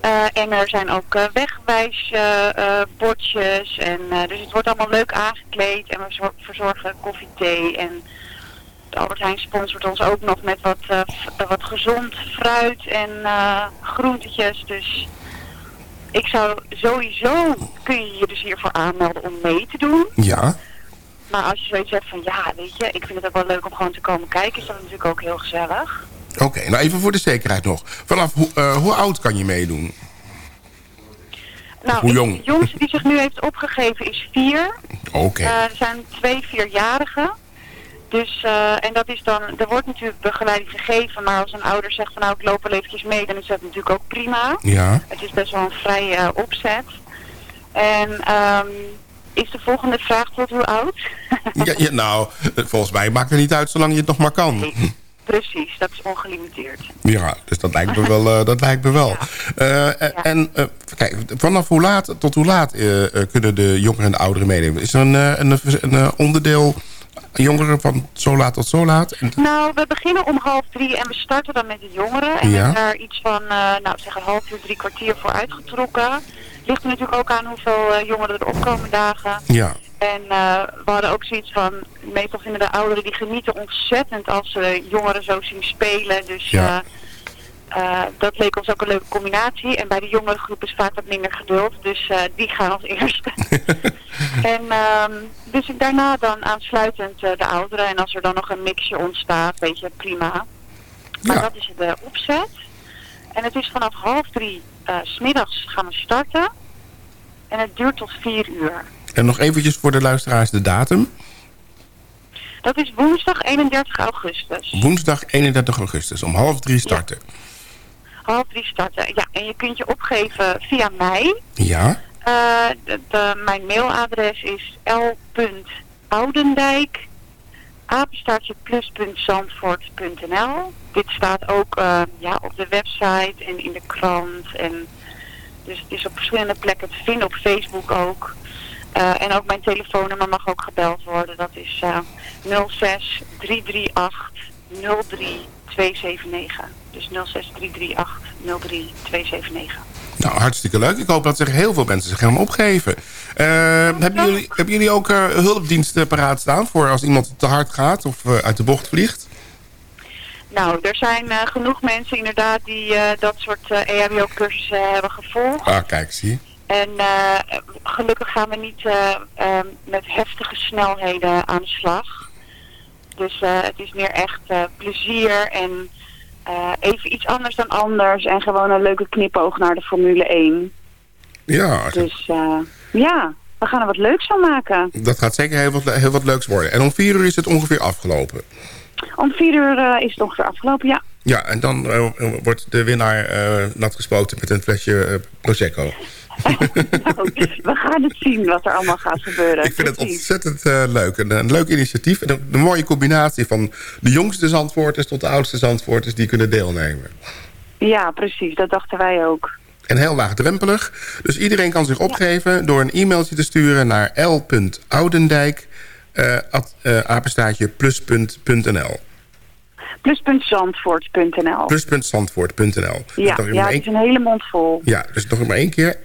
Eh, en er zijn ook eh, wegwijsbordjes. en eh, dus het wordt allemaal leuk aangekleed. En we zor- verzorgen koffie, thee. En de Albert Heijn sponsort ons ook nog met wat, eh, wat gezond fruit en eh, groentetjes. Dus ik zou sowieso, kun je je dus hiervoor aanmelden om mee te doen. Ja. Maar als je zoiets hebt van ja, weet je, ik vind het ook wel leuk om gewoon te komen kijken, is dat natuurlijk ook heel gezellig. Oké, nou even voor de zekerheid nog. Vanaf hoe, eh, hoe oud kan je meedoen? Nou, Hoe jong? de jongste die zich nu heeft opgegeven is vier. Oké. Eh, er zijn twee vierjarigen. Dus, eh, en dat is dan, er wordt natuurlijk begeleiding gegeven, maar als een ouder zegt van nou ik loop wel eventjes mee, dan is dat natuurlijk ook prima. Ja. Het is best wel een vrije opzet. En ehm, is de volgende vraag tot hoe oud? ja, ja, nou, volgens mij maakt het niet uit zolang je het nog maar kan. Precies, dat is ongelimiteerd. Ja, dus dat lijkt me wel. eh, dat lijkt me wel. Eh, En eh, kijk, vanaf hoe laat tot hoe laat kunnen de jongeren en de ouderen meedoen? Is er een, een, een, onderdeel jongeren van zo laat tot zo laat? Nou, we beginnen om half drie en we starten dan met de jongeren. En we hebben daar iets van, eh, nou zeg een half uur, drie kwartier voor uitgetrokken. Ligt er natuurlijk ook aan hoeveel eh, jongeren er opkomen dagen. Ja. En eh, we hadden ook zoiets van, meestal vinden de ouderen die genieten ontzettend als ze jongeren zo zien spelen. Dus Ja. eh, dat leek ons ook een leuke combinatie. En bij de jongere groep is vaak wat minder geduld, dus die gaan als eerste. (laughs) en ehm, dus daarna dan aansluitend de ouderen. En als er dan nog een mixje ontstaat, weet je, prima. Maar Ja. dat is de opzet. En het is vanaf half drie smiddags gaan we starten. En het duurt tot vier uur. En nog eventjes voor de luisteraars de datum. Dat is woensdag 31 augustus. Woensdag 31 augustus om half drie starten. Half drie starten. Ja, en je kunt je opgeven via mij. Ja. Eh, de, de- mijn mailadres is l.oudendijk apenstaartje plus.zandvoort.nl Dit staat ook eh, ja, op de website en in de krant. En dus het is op verschillende plekken te vinden, op Facebook ook. Eh, en ook mijn telefoonnummer mag ook gebeld worden. Dat is eh 06 338 03 279. Dus 06 338 03 279. Nou, hartstikke leuk. Ik hoop dat er heel veel mensen zich gaan opgeven. Eh, hebben, jullie, hebben jullie ook eh, hulpdiensten paraat staan... voor als iemand te hard gaat of eh, uit de bocht vliegt? Nou, er zijn eh, genoeg mensen inderdaad die eh, dat soort eh, EHBO-cursussen hebben gevolgd. Ah, kijk, zie. En eh, gelukkig gaan we niet eh, ehm, met heftige snelheden aan de slag. Dus eh, het is meer echt eh, plezier en eh, even iets anders dan anders. En gewoon een leuke knipoog naar de Formule 1. Ja, Dus eh, ja, we gaan er wat leuks van maken. dat gaat zeker heel wat, heel wat leuks worden. En om vier uur is het ongeveer afgelopen. Om vier uur eh, is het ongeveer afgelopen, ja. Ja, en dan wordt de winnaar nat gespoten met een flesje Prosecco. Nou, (laughs) we gaan het zien wat er allemaal gaat gebeuren. Ik vind het ontzettend eh, leuk. Een, een leuk initiatief. En een, een mooie combinatie van de jongste zandvoorters tot de oudste zandvoorters die kunnen deelnemen. Ja, precies. Dat dachten wij ook. En heel laagdrempelig. Dus iedereen kan zich opgeven door een e-mailtje te sturen naar l.oudendijk at, apenstaartje plus.nl. Plus.zandvoort.nl Plus.zandvoort.nl. Ja, Dus ja het één- is een hele mond vol. ja, dus nog maar één keer.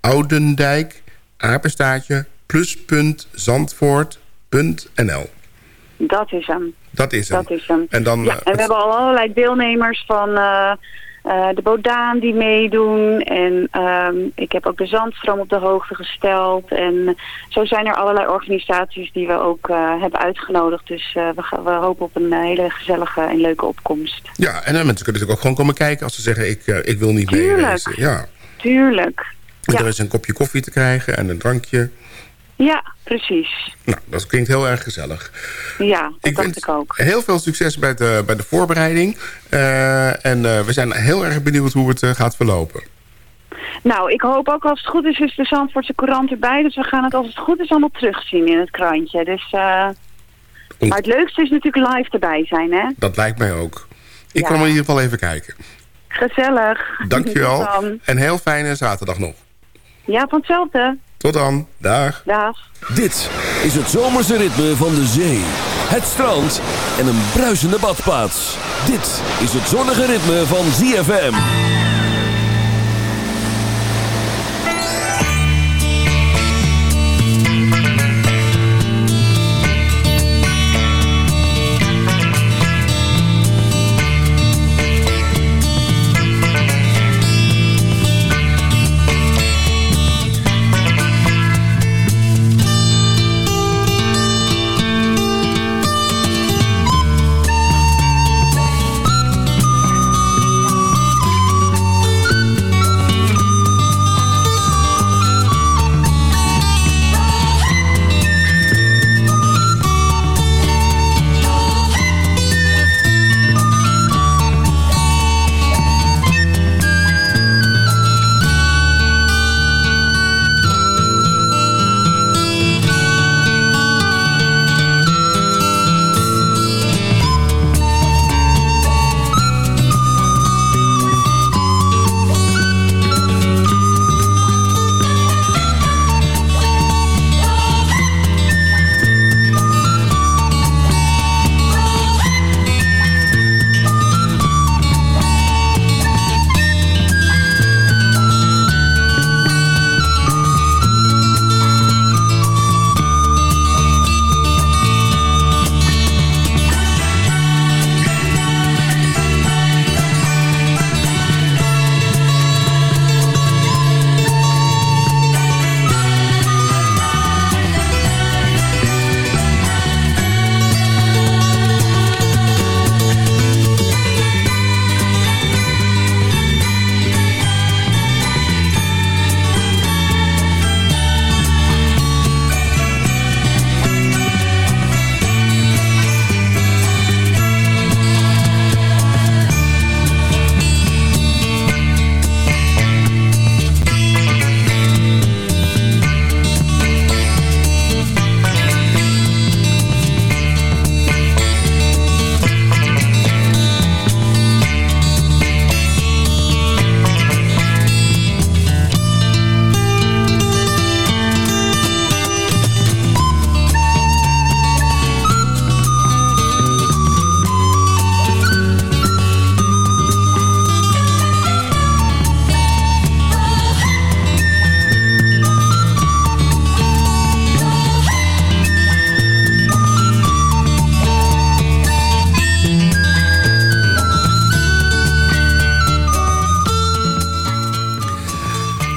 l.oudendijk apenstaartje plus.zandvoort.nl. Dat is hem. Dat is hem. Dat is hem. En dan, ja, eh, en we hebben al allerlei deelnemers van eh, eh, de Bodaan die meedoen. En ehm, ik heb ook de Zandstroom op de hoogte gesteld. En zo zijn er allerlei organisaties die we ook eh, hebben uitgenodigd. Dus eh, we, gaan- we hopen op een hele gezellige en leuke opkomst. Ja, en mensen kunnen natuurlijk ook gewoon komen kijken als ze zeggen ik, ik wil niet Tuurlijk. meereizen. Ja. Tuurlijk. En Ja. er is een kopje koffie te krijgen en een drankje. Ja, precies. Nou, dat klinkt heel erg gezellig. Ja, dat Ik dacht ik ook. heel veel succes bij de, bij de voorbereiding. Eh, en eh, we zijn heel erg benieuwd hoe het eh, gaat verlopen. Nou, ik hoop ook als het goed is, is de Zandvoortse Courant erbij. Dus we gaan het als het goed is allemaal terugzien in het krantje. Dus, maar het leukste is natuurlijk live erbij zijn, hè? Dat lijkt mij ook. Ik Ja. kwam in ieder geval even kijken. Gezellig. Dankjewel. (laughs) En heel fijne zaterdag nog. Ja, van hetzelfde. Tot dan. Dag. Dag. Dit is het zomerse ritme van de zee, het strand en een bruisende badplaats. Dit is het zonnige ritme van ZFM.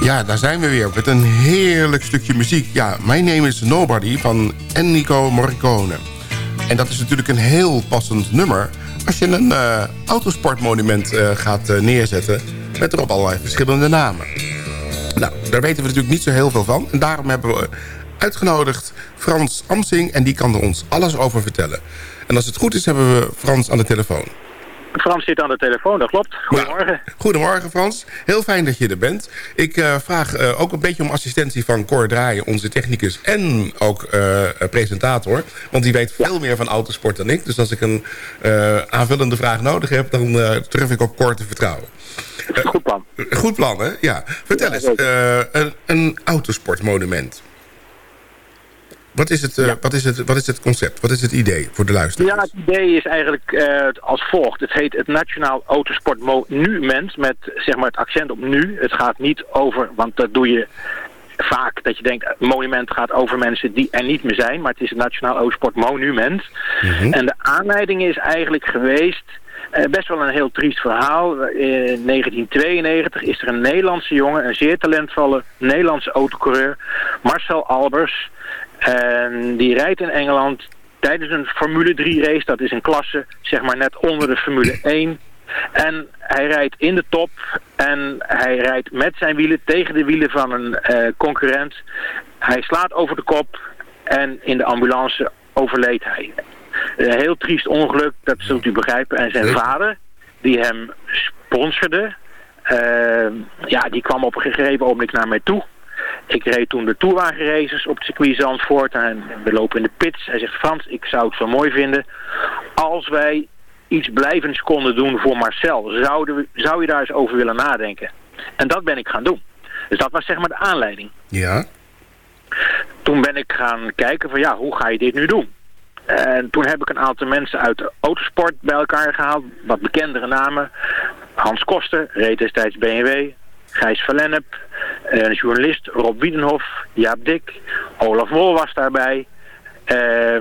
Ja, daar zijn we weer met een heerlijk stukje muziek. Ja, My Name is Nobody van Enrico Morricone. En dat is natuurlijk een heel passend nummer... als je een eh, autosportmonument eh, gaat eh, neerzetten... met erop allerlei verschillende namen. Nou, daar weten we natuurlijk niet zo heel veel van. En daarom hebben we uitgenodigd Frans Amsing... en die kan er ons alles over vertellen. En als het goed is, hebben we Frans aan de telefoon. Frans zit aan de telefoon, dat klopt. Goedemorgen. Goedemorgen Frans, heel fijn dat je er bent. Ik eh, vraag eh, ook een beetje om assistentie van Cor Draaien, onze technicus en ook eh, presentator. Want die weet veel meer van autosport dan ik. Dus als ik een aanvullende vraag nodig heb, dan durf ik op Cor te vertrouwen. goed plan. Goed plan, hè? Ja. Vertel eens, een, een autosportmonument. Wat is, het, uh, wat, is het, wat is het concept? Wat is het idee voor de luisteraars? Ja, het idee is eigenlijk uh, als volgt. Het heet het Nationaal Autosport Monument met zeg maar, het accent op nu. Het gaat niet over, want dat doe je vaak dat je denkt, monument gaat over mensen die er niet meer zijn. Maar het is het Nationaal Autosport Monument. Mm -hmm. En de aanleiding is eigenlijk geweest... Uh, best wel een heel triest verhaal. In 1992 is er een Nederlandse jongen, een zeer talentvolle Nederlandse autocoureur, Marcel Albers. En die rijdt in Engeland tijdens een Formule 3 race. Dat is een klasse, zeg maar net onder de Formule 1. En hij rijdt in de top en hij rijdt met zijn wielen tegen de wielen van een uh, concurrent. Hij slaat over de kop en in de ambulance overleed hij. Een heel triest ongeluk, dat zult u begrijpen. En zijn vader, die hem sponsorde, uh, ja, die kwam op een gegeven ogenblik naar mij toe. Ik reed toen de toerwagenraces op het circuit Zandvoort en we lopen in de pits. Hij zegt, Frans, ik zou het zo mooi vinden als wij iets blijvends konden doen voor Marcel. Zouden we, zou je daar eens over willen nadenken? En dat ben ik gaan doen. Dus dat was zeg maar de aanleiding. Ja. Toen ben ik gaan kijken van ja, hoe ga je dit nu doen? En toen heb ik een aantal mensen uit de autosport bij elkaar gehaald. Wat bekendere namen. Hans Koster, reed destijds BMW. Gijs Verlennep, een journalist Rob Wiedenhof, Jaap Dik, Olaf Wol was daarbij. Uh,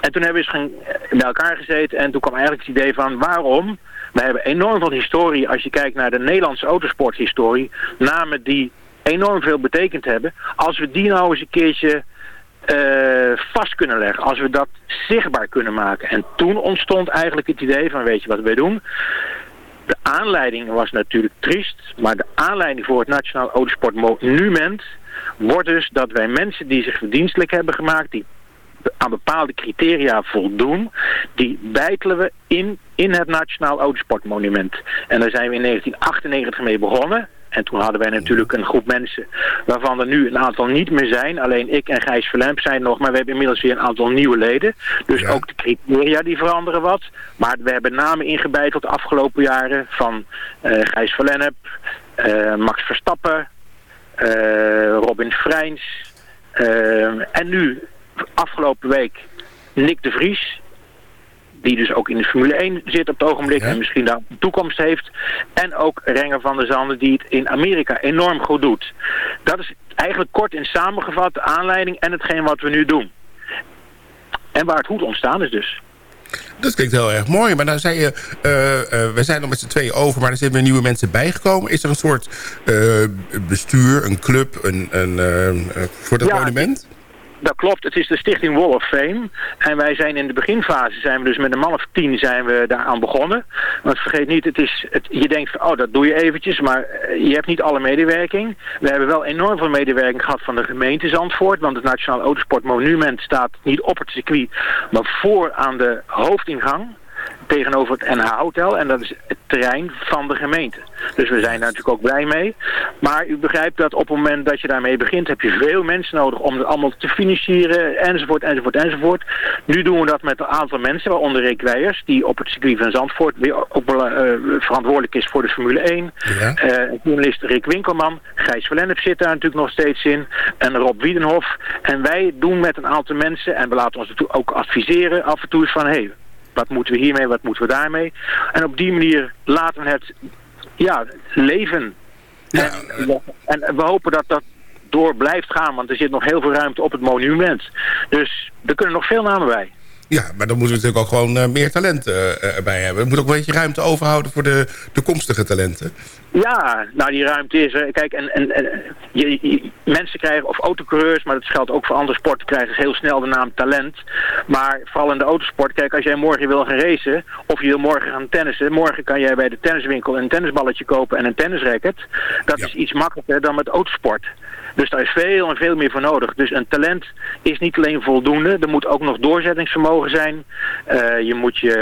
en toen hebben we eens bij elkaar gezeten en toen kwam eigenlijk het idee van waarom... We hebben enorm veel historie, als je kijkt naar de Nederlandse autosporthistorie, namen die enorm veel betekend hebben. Als we die nou eens een keertje uh, vast kunnen leggen, als we dat zichtbaar kunnen maken. En toen ontstond eigenlijk het idee van, weet je wat wij doen? De aanleiding was natuurlijk triest, maar de aanleiding voor het Nationaal Autosport Monument wordt dus dat wij mensen die zich verdienstelijk hebben gemaakt, die aan bepaalde criteria voldoen, die bijtelen we in, in het Nationaal Autosportmonument. En daar zijn we in 1998 mee begonnen. En toen hadden wij natuurlijk een groep mensen waarvan er nu een aantal niet meer zijn. Alleen ik en Gijs Verlemp zijn nog, maar we hebben inmiddels weer een aantal nieuwe leden. Dus ja. ook de criteria die veranderen wat. Maar we hebben namen ingebeiteld de afgelopen jaren van uh, Gijs Verlennep, uh, Max Verstappen, uh, Robin Freins. en nu, afgelopen week, Nick de Vries die dus ook in de Formule 1 zit op het ogenblik ja. en misschien daar een toekomst heeft. En ook Renger van der Zanden die het in Amerika enorm goed doet. Dat is eigenlijk kort in samengevat de aanleiding en hetgeen wat we nu doen. En waar het goed ontstaan is dus. Dat klinkt heel erg mooi. Maar dan zei je, uh, uh, we zijn nog met z'n tweeën over, maar er zijn weer nieuwe mensen bijgekomen. Is er een soort uh, bestuur, een club, een, een, voor dat ja, monument? Dat klopt, het is de stichting Wall of Fame. En wij zijn in de beginfase, zijn we dus met een man of tien zijn we daaraan begonnen. Want vergeet niet, het is, je denkt oh dat doe je eventjes, maar je hebt niet alle medewerking. We hebben wel enorm veel medewerking gehad van de gemeente Zandvoort, want het Nationaal Autosport Monument staat niet op het circuit, maar voor aan de hoofdingang tegenover het NH-hotel. En dat is het terrein van de gemeente. Dus we zijn daar natuurlijk ook blij mee. Maar u begrijpt dat op het moment dat je daarmee begint... heb je veel mensen nodig om het allemaal te financieren, enzovoort, enzovoort, enzovoort. Nu doen we dat met een aantal mensen, waaronder Rick Weijers... die op het circuit van Zandvoort weer ook uh, verantwoordelijk is voor de Formule 1. Ja. Uh, journalist Rick Winkelman, Gijs Verlennep zit daar natuurlijk nog steeds in... en Rob Wiedenhof. En wij doen met een aantal mensen... en we laten ons natuurlijk ook adviseren af en toe van... Hey, wat moeten we hiermee, wat moeten we daarmee? En op die manier laten we het ja, leven. Ja. En, en we hopen dat dat door blijft gaan, want er zit nog heel veel ruimte op het monument. Dus er kunnen nog veel namen bij. Ja, maar dan moeten we natuurlijk ook gewoon eh, meer talent eh, erbij hebben. We moeten ook een beetje ruimte overhouden voor de toekomstige talenten. Ja, nou die ruimte is er. Kijk, en, en, en je, je- mensen krijgen, of autocoureurs, maar dat geldt ook voor andere sporten, krijgen heel snel de naam talent. Maar vooral in de autosport, kijk, als jij morgen wil gaan racen, of je wil morgen gaan tennissen, morgen kan jij bij de tenniswinkel een tennisballetje kopen en een tennisracket. Dat is iets makkelijker dan met autosport. Dus daar is veel en veel meer voor nodig. Dus een talent is niet alleen voldoende. Er moet ook nog doorzettingsvermogen zijn. Eh, je moet je,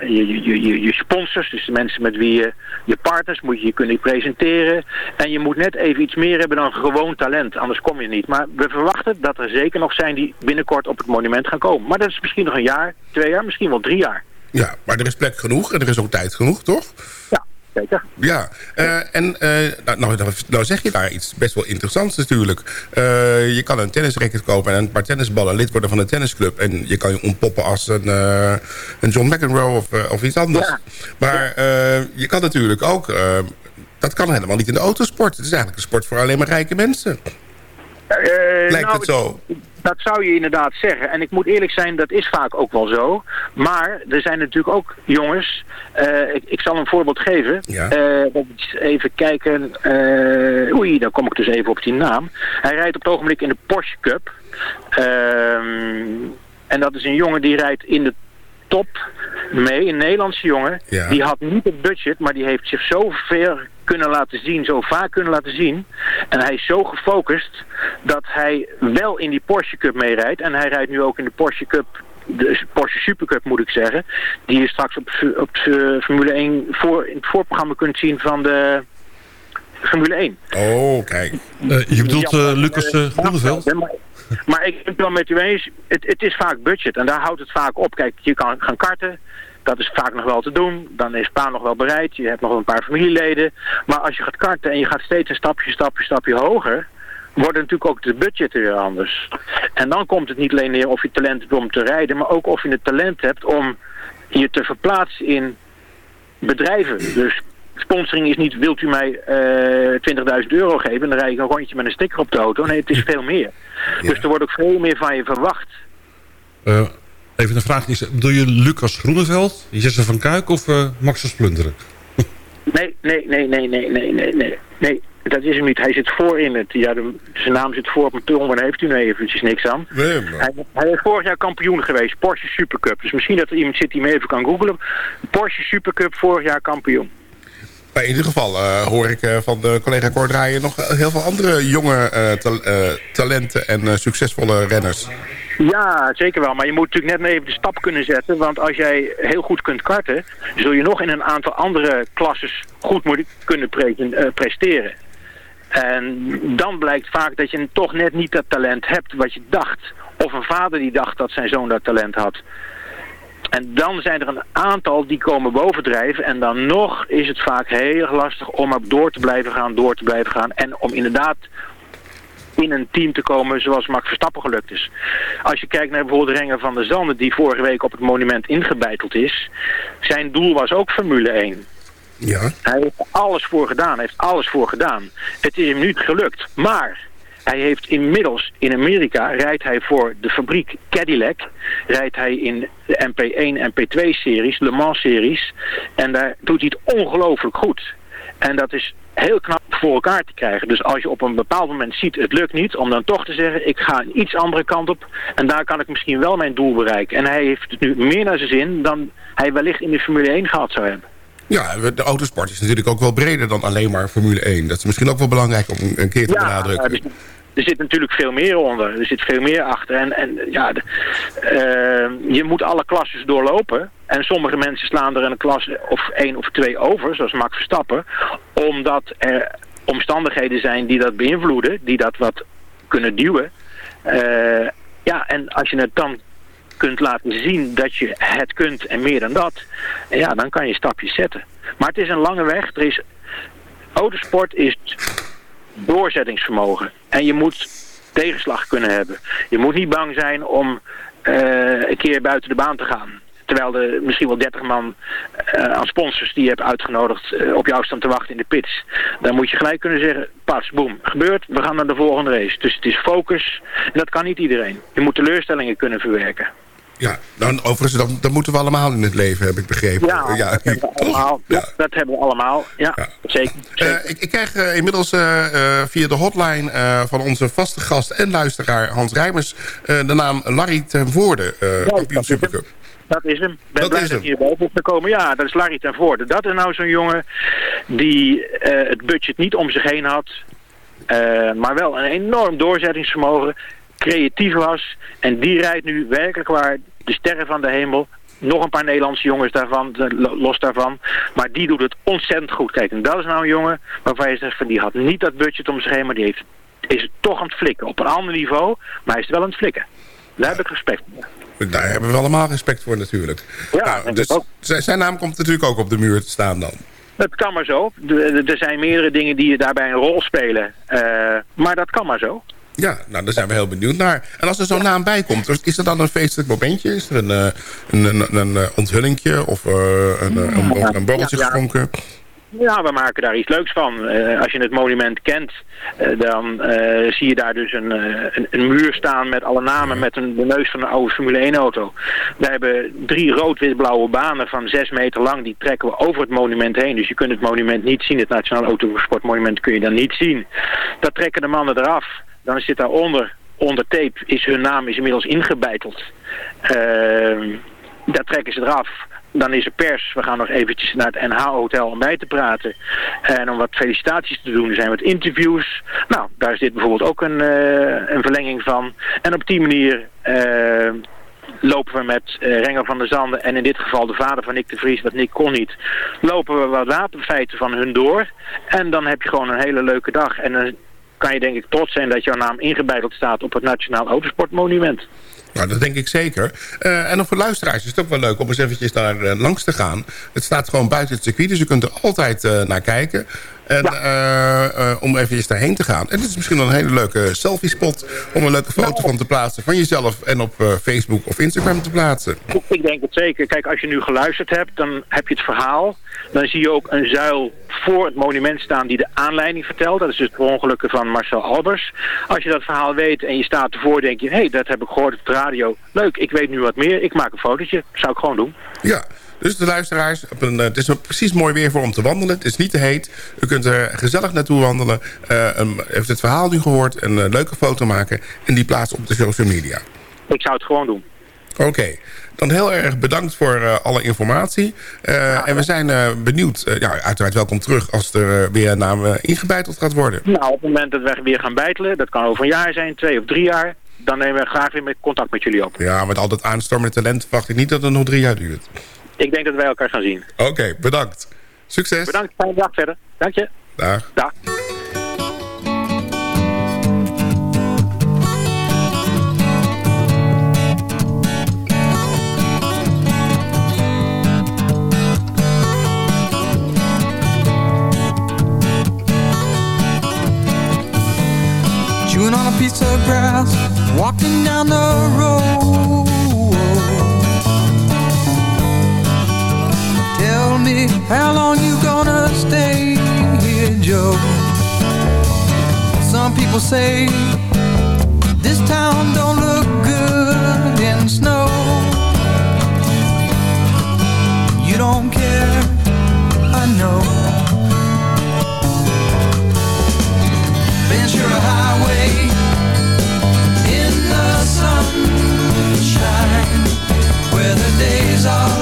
je, je, je, je sponsors, dus de mensen met wie je, je partners, moet je je kunnen presenteren. En je moet net even iets meer hebben dan gewoon talent. Anders kom je niet. Maar we verwachten dat er zeker nog zijn die binnenkort op het monument gaan komen. Maar dat is misschien nog een jaar, twee jaar, misschien wel drie jaar. Ja, maar er is plek genoeg en er is ook tijd genoeg, toch? Ja, zeker. Ja, eh, en eh, nou, nou, nou- nou zeg je daar iets best wel interessants natuurlijk. Eh, je kan een tennisracket kopen en een paar tennisballen, lid worden van een tennisclub. En je kan je ontpoppen als een, een John McEnroe of, of iets anders. Ja. Maar je kan natuurlijk ook... dat kan helemaal niet in de autosport. Het is eigenlijk een sport voor alleen maar rijke mensen. Lijkt nou, het zo? Dat zou je inderdaad zeggen. En ik moet eerlijk zijn, dat is vaak ook wel zo. Maar er zijn natuurlijk ook jongens... eh, ik, ik zal een voorbeeld geven. Ja. Eh, even kijken. eh, oei, dan kom ik dus even op die naam. Hij rijdt op het ogenblik in de Porsche Cup. Ehm, en dat is een jongen die rijdt in de top mee. Een Nederlandse jongen. Ja. Die had niet het budget, maar die heeft zich zo ver kunnen laten zien, zo vaak kunnen laten zien. En hij is zo gefocust dat hij wel in die Porsche Cup meerijdt. En hij rijdt nu ook in de Porsche Cup, de Porsche Supercup moet ik zeggen. Die je straks op, op eh, Formule 1 voor, in het voorprogramma kunt zien van de Formule 1. Oh, kijk. Eh, je bedoelt eh, Lucas Groeneveld? (laughs) Maar, ik ben wel met u eens, het, het is vaak budget en daar houdt het vaak op. Kijk, je kan gaan karten, dat is vaak nog wel te doen. Dan is pa nog wel bereid, je hebt nog een paar familieleden. Maar als je gaat karten en je gaat steeds een stapje, stapje, stapje hoger... worden natuurlijk ook de budgetten weer anders. En dan komt het niet alleen neer of je talent hebt om te rijden... maar ook of je het talent hebt om je te verplaatsen in bedrijven. Dus sponsoring is niet, wilt u mij eh 20.000 euro geven... dan rijd ik een rondje met een sticker op de auto. Nee, het is veel meer. Dus er wordt ook veel meer van je verwacht. Eh, even een vraag. Is, bedoel je Lucas Groeneveld, Jesse van Kuik of eh, Max? (laughs) Nee, nee, nee, nee, nee, nee, nee, nee. Nee, dat is hem niet. Hij zit voor in het. Ja, de, zijn naam zit voor op mijn tong, maar daar heeft u nou eventjes niks aan. Nee, maar- Hij, hij is vorig jaar kampioen geweest, Porsche Supercup. Dus misschien dat er iemand zit die me even kan googlen. Porsche Supercup, vorig jaar kampioen. Maar in ieder geval eh, hoor ik eh, van de collega Kordraaien nog heel veel andere jonge eh, tal- talenten en succesvolle renners. Ja, zeker wel. Maar je moet natuurlijk net even de stap kunnen zetten. Want als jij heel goed kunt karten, zul je nog in een aantal andere klasses goed moeten kunnen pre- presteren. En dan blijkt vaak dat je toch net niet dat talent hebt wat je dacht. Of een vader die dacht dat zijn zoon dat talent had. En dan zijn er een aantal die komen bovendrijven. En dan nog is het vaak heel erg lastig om op door te blijven gaan, door te blijven gaan. En om inderdaad in een team te komen zoals Max Verstappen gelukt is. Als je kijkt naar bijvoorbeeld Renger van der Zanden... die vorige week op het monument ingebeiteld is... zijn doel was ook Formule 1. Ja. Hij heeft alles voor gedaan, heeft alles voor gedaan. Het is hem niet gelukt, maar... Hij heeft inmiddels in Amerika, rijdt hij voor de fabriek Cadillac, rijdt hij in de MP1 en MP2-series, Le Mans-series. En daar doet hij het ongelooflijk goed. En dat is heel knap voor elkaar te krijgen. Dus als je op een bepaald moment ziet, het lukt niet, om dan toch te zeggen, ik ga een iets andere kant op. En daar kan ik misschien wel mijn doel bereiken. En hij heeft het nu meer naar zijn zin dan hij wellicht in de Formule 1 gehad zou hebben. Ja, de autosport is natuurlijk ook wel breder dan alleen maar Formule 1. Dat is misschien ook wel belangrijk om een keer te benadrukken. er, er zit natuurlijk veel meer onder. Er zit veel meer achter. En, en ja, de- eh, je moet alle klasses doorlopen. En sommige mensen slaan er een klas of één of twee over, zoals Max Verstappen. Omdat er omstandigheden zijn die dat beïnvloeden, die dat wat kunnen duwen. Eh, ja, en als je het dan kunt laten zien dat je het kunt en meer dan dat, ja, dan kan je stapjes zetten. Maar het is een lange weg. Er is, autosport is doorzettingsvermogen. En je moet tegenslag kunnen hebben. Je moet niet bang zijn om eh, een keer buiten de baan te gaan. Terwijl er misschien wel 30 man eh, aan sponsors die je hebt uitgenodigd eh, op jou staan te wachten in de pits. Dan moet je gelijk kunnen zeggen, pas, boem, gebeurt, we gaan naar de volgende race. Dus het is focus en dat kan niet iedereen. Je moet teleurstellingen kunnen verwerken. Ja, dan, overigens, dat, dat moeten we allemaal in het leven, heb ik begrepen. Ja, ja. dat, hebben we (laughs) allemaal. Ja, dat hebben we allemaal. Ja, zeker. Eh, ik, ik krijg eh, inmiddels eh, via de hotline van onze vaste gast en luisteraar Hans Rijmers... de naam Larry ten Voorde, kampioen Supercup. Dat is hem. Ik ben Dat blij dat hem. hij hierboven is gekomen. Ja, dat is Larry ten Voorde. Dat is nou zo'n jongen die het budget niet om zich heen had. maar wel een enorm doorzettingsvermogen. Creatief was. En die rijdt nu werkelijk waar de sterren van de hemel. Nog een paar Nederlandse jongens daarvan, los daarvan. Maar die doet het ontzettend goed. Kijk, en dat is nou een jongen waarvan je zegt van die had niet dat budget om zich heen. Maar die heeft, is het toch aan het flikken. Op een ander niveau. Maar hij is het wel aan het flikken. Daar heb ik respect voor. Daar hebben we allemaal respect voor natuurlijk. Ja, Nou, dus ook. zijn, naam komt natuurlijk ook op de muur te staan dan. Het kan maar zo. Er zijn meerdere dingen die daarbij een rol spelen. Eh, maar dat kan maar zo. Ja, nou, daar zijn we heel benieuwd naar. En als er zo'n naam bij komt, is er dan een feestelijk momentje? Is er een, eh, een, een, een, onthullingje of eh, een, eh, een, een, borreltje Ja, ja. geschonken? Ja, we maken daar iets leuks van. Als je het monument kent, dan zie je daar dus een, een, een muur staan met alle namen met een, de neus van een oude Formule 1 auto. We hebben drie rood-wit-blauwe banen van zes meter lang. Die trekken we over het monument heen. Dus je kunt het monument niet zien. Het Nationaal Autosportmonument kun je dan niet zien. Dat trekken de mannen eraf. Dan zit daaronder, onder tape, is hun naam is inmiddels ingebeiteld. Ehm dat trekken ze eraf. Dan is er pers. We gaan nog eventjes naar het NH-hotel om bij te praten. En om wat felicitaties te doen. Zijn wat interviews. Nou, daar is dit bijvoorbeeld ook een, eh, een verlenging van. En op die manier eh, lopen we met eh Renger van der Zanden... en in dit geval de vader van Nick de Vries, want Nick kon niet... lopen we wat wapenfeiten van hun door. En dan heb je gewoon een hele leuke dag. En kan je denk ik trots zijn dat jouw naam ingebeiteld staat... op het Nationaal Autosportmonument. Nou, dat denk ik zeker. Eh, en ook voor luisteraars is het ook wel leuk om eens eventjes daar eh, langs te gaan. Het staat gewoon buiten het circuit, dus je kunt er altijd eh, naar kijken. En eh, eh, om eventjes daarheen te gaan. En het is misschien wel een hele leuke selfie-spot... om een leuke foto van te plaatsen van jezelf... en op eh, Facebook of Instagram te plaatsen. Ik denk het zeker. Kijk, als je nu geluisterd hebt, dan heb je het verhaal. Dan zie je ook een zuil voor het monument staan die de aanleiding vertelt. Dat is dus het ongelukken van Marcel Albers. Als je dat verhaal weet en je staat ervoor, denk je... hé, hey, dat heb ik gehoord op de radio. Leuk, ik weet nu wat meer. Ik maak een fotootje. Zou ik gewoon doen. Ja, dus de luisteraars, op een, eh, het is precies mooi weer voor om te wandelen. Het is niet te heet. U kunt er gezellig naartoe wandelen. Eh, een- heeft het verhaal nu gehoord, een eh, leuke foto maken... en die plaatsen op de social media. Ik zou het gewoon doen. Oké, dan heel erg bedankt voor alle informatie. En we zijn benieuwd, ja, uiteraard welkom terug... als er weer een naam ingebeiteld gaat worden. Nou, op het moment dat we weer gaan bijtelen, dat kan over een jaar zijn, twee of drie jaar... dan nemen we graag weer met contact met jullie op. Ja, met al dat aanstormende talent verwacht ik niet dat het nog drie jaar duurt. Ik denk dat wij elkaar gaan zien. Oké, bedankt. Succes. Bedankt, fijne dag verder. Dank je. Dag. Dag. Chewing on a piece of grass, walking down the road. How long you gonna stay here, Joe. Some people say this town don't look good in snow. You don't care, I know. Ventura Highway in the sunshine, where the days are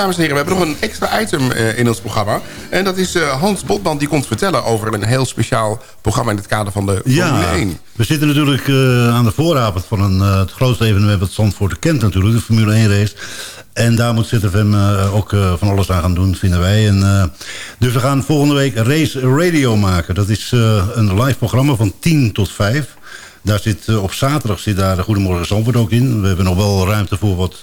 dames en heren, we hebben nog een extra item eh, in ons programma. En dat is eh, Hans Botman, die komt vertellen over een heel speciaal programma... in het kader van de Formule 1. we zitten natuurlijk eh, aan de vooravond van een, het grootste evenement... wat Zandvoort kent natuurlijk, de Formule 1 race. En daar moet ZFM ook van alles aan gaan doen, vinden wij. En, dus we gaan volgende week Race Radio maken. Dat is een live programma van 10 tot 5... Daar zit, op zaterdag zit daar de Goedemorgen Zandvoort ook in. We hebben nog wel ruimte voor wat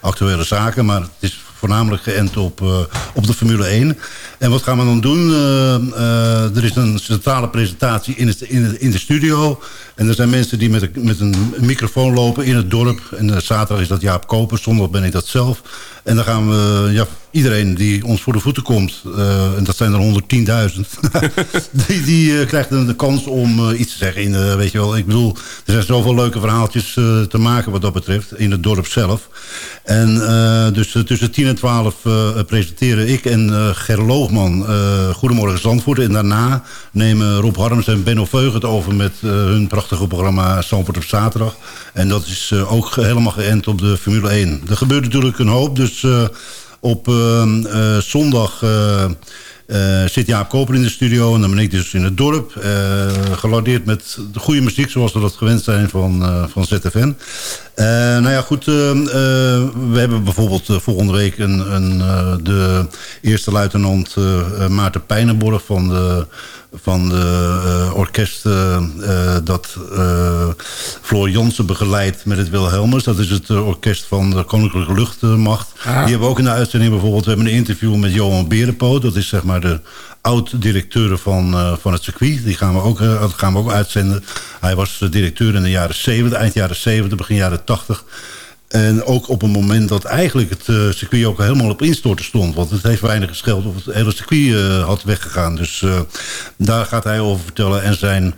actuele zaken. Maar het is voornamelijk geënt op, eh, op de Formule 1. En wat gaan we dan doen? Eh, eh, er is een centrale presentatie in, het, in, in de studio. En er zijn mensen die met, een- met een microfoon lopen in het dorp. En zaterdag is dat Jaap Koper. Zondag ben ik dat zelf. En dan gaan we... Ja, iedereen die ons voor de voeten komt... en dat zijn er 110.000... (laughs) die, die krijgt dan de kans om iets te zeggen. In, weet je wel, ik bedoel, er zijn zoveel leuke verhaaltjes te maken wat dat betreft. In het dorp zelf. En dus tussen 10 en 12 eh, presenteren ik en eh Ger Loogman eh, Goedemorgen Zandvoort. En daarna nemen Rob Harms en Benno Veug het over met hun prachtige programma Zandvoort op zaterdag. En dat is ook helemaal geënt op de Formule 1. Er gebeurt natuurlijk een hoop, dus op zondag... eh, zit Jaap Koper in de studio en dan ben ik dus in het dorp. eh gelardeerd met de goede muziek zoals we dat gewend zijn van, eh, van ZFN. Nou ja, goed. we hebben bijvoorbeeld volgende week een, een, de eerste luitenant Maarten Pijnenborg van de, van de eh, orkest eh, eh, dat Floor Jansen begeleidt met het Wilhelmus. Dat is het orkest van de Koninklijke Luchtmacht. Die hebben we ook in de uitzending bijvoorbeeld. We hebben een interview met Johan Berenpoot. Dat is zeg maar de oud-directeur van, van het circuit. Die gaan we, ook, gaan we ook uitzenden. Hij was directeur in de jaren 70, eind jaren 70, begin jaren 80. En ook op een moment dat eigenlijk het eh, circuit ook helemaal op instorten stond. Want het heeft weinig gescheld of het hele circuit eh, had weggegaan. Dus eh, daar gaat hij over vertellen. En zijn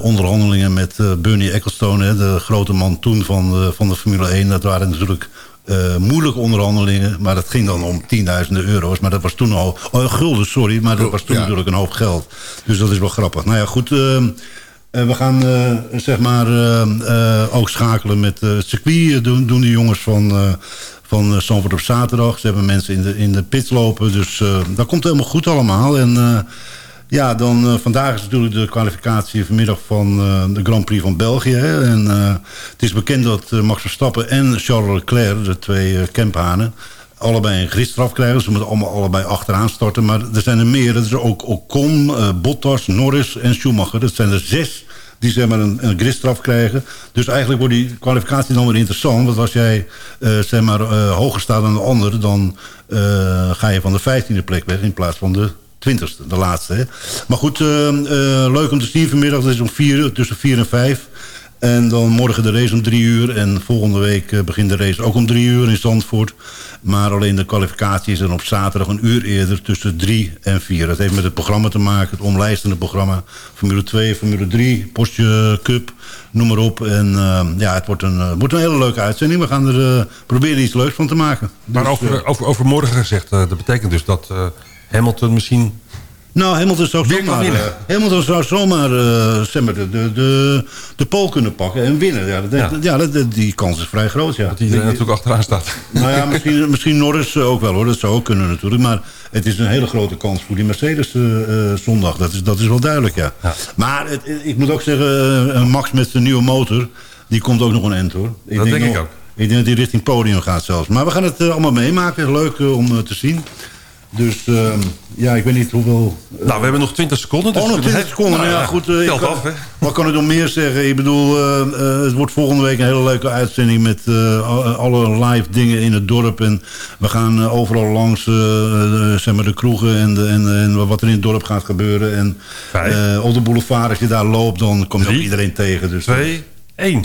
onderhandelingen met Bernie Ecclestone, hè, de grote man toen van de, van de Formule 1. Dat waren natuurlijk eh, moeilijke onderhandelingen. Maar dat ging dan om tienduizenden euro's. Maar dat was toen al... Oh, gulden, sorry. Maar dat was toen natuurlijk een hoop geld. Dus dat is wel grappig. Nou ja, goed... ehm, eh, we gaan eh, zeg maar eh, ook schakelen met het circuit. doen, doen de jongens van, van Zandvoort op zaterdag. Ze hebben mensen in de, in de pits lopen. Dus dat komt helemaal goed allemaal. En ja, dan vandaag is natuurlijk de kwalificatie vanmiddag van de Grand Prix van België. Hè. En het is bekend dat Max Verstappen en Charles Leclerc, de twee Kemphanen allebei een gridstraf krijgen. Ze moeten allemaal allebei achteraan starten. Maar er zijn er meer. Dat is ook Ocon, eh, Bottas, Norris en Schumacher. Dat zijn er zes die zeg maar, een, een gridstraf krijgen. Dus eigenlijk wordt die kwalificatie dan weer interessant. Want als jij eh, zeg maar, eh, hoger staat dan de ander... dan ga je van de vijftiende plek weg in plaats van de twintigste, de laatste. Hè. Maar goed, leuk om te zien vanmiddag. Dat is om vier, tussen vier en vijf. En dan morgen de race om drie uur. En volgende week eh, begint de race ook om drie uur in Zandvoort. Maar alleen de kwalificatie is dan op zaterdag een uur eerder tussen drie en vier. Dat heeft met het programma te maken, het omlijstende programma. Formule 2, Formule 3, Porsche Cup, noem maar op. En eh, ja, het wordt een, eh, wordt een hele leuke uitzending. We gaan er eh, proberen iets leuks van te maken. Maar Dus, over, over, over morgen gezegd, dat betekent dus dat Hamilton misschien... Nou, Hamilton zou zomaar, eh, Hamilton zou zomaar eh, zeg maar, de, de, de, de pole kunnen pakken en winnen. Ja, dat, Ja. ja. dat, die kans is vrij groot, ja. Dat iedereen natuurlijk achteraan staat. Nou ja, misschien, misschien Norris eh, ook wel hoor. Dat zou ook kunnen natuurlijk. Maar het is een hele grote kans voor die Mercedes zondag. Dat is, dat is wel duidelijk, ja. Maar het, ik moet ook zeggen, Max met zijn nieuwe motor... die komt ook nog een end hoor. Dat denk ik nog- ook. Ik denk dat hij richting podium gaat zelfs. Maar we gaan het allemaal meemaken. Leuk om te zien. Dus eh, ja, ik weet niet hoeveel... eh, Nou, we hebben nog 20 seconden. Dus Oh, nog 20 seconden. Nou, ja, goed. kan- af, hè? Wat kan ik nog meer zeggen? Ik bedoel, eh, het wordt volgende week een hele leuke uitzending... met al- alle live dingen in het dorp. En we gaan overal langs zeg maar de kroegen en, de, en, en wat er in het dorp gaat gebeuren. En op de boulevard, als je daar loopt, dan kom je ook iedereen tegen. Dus, Twee, één.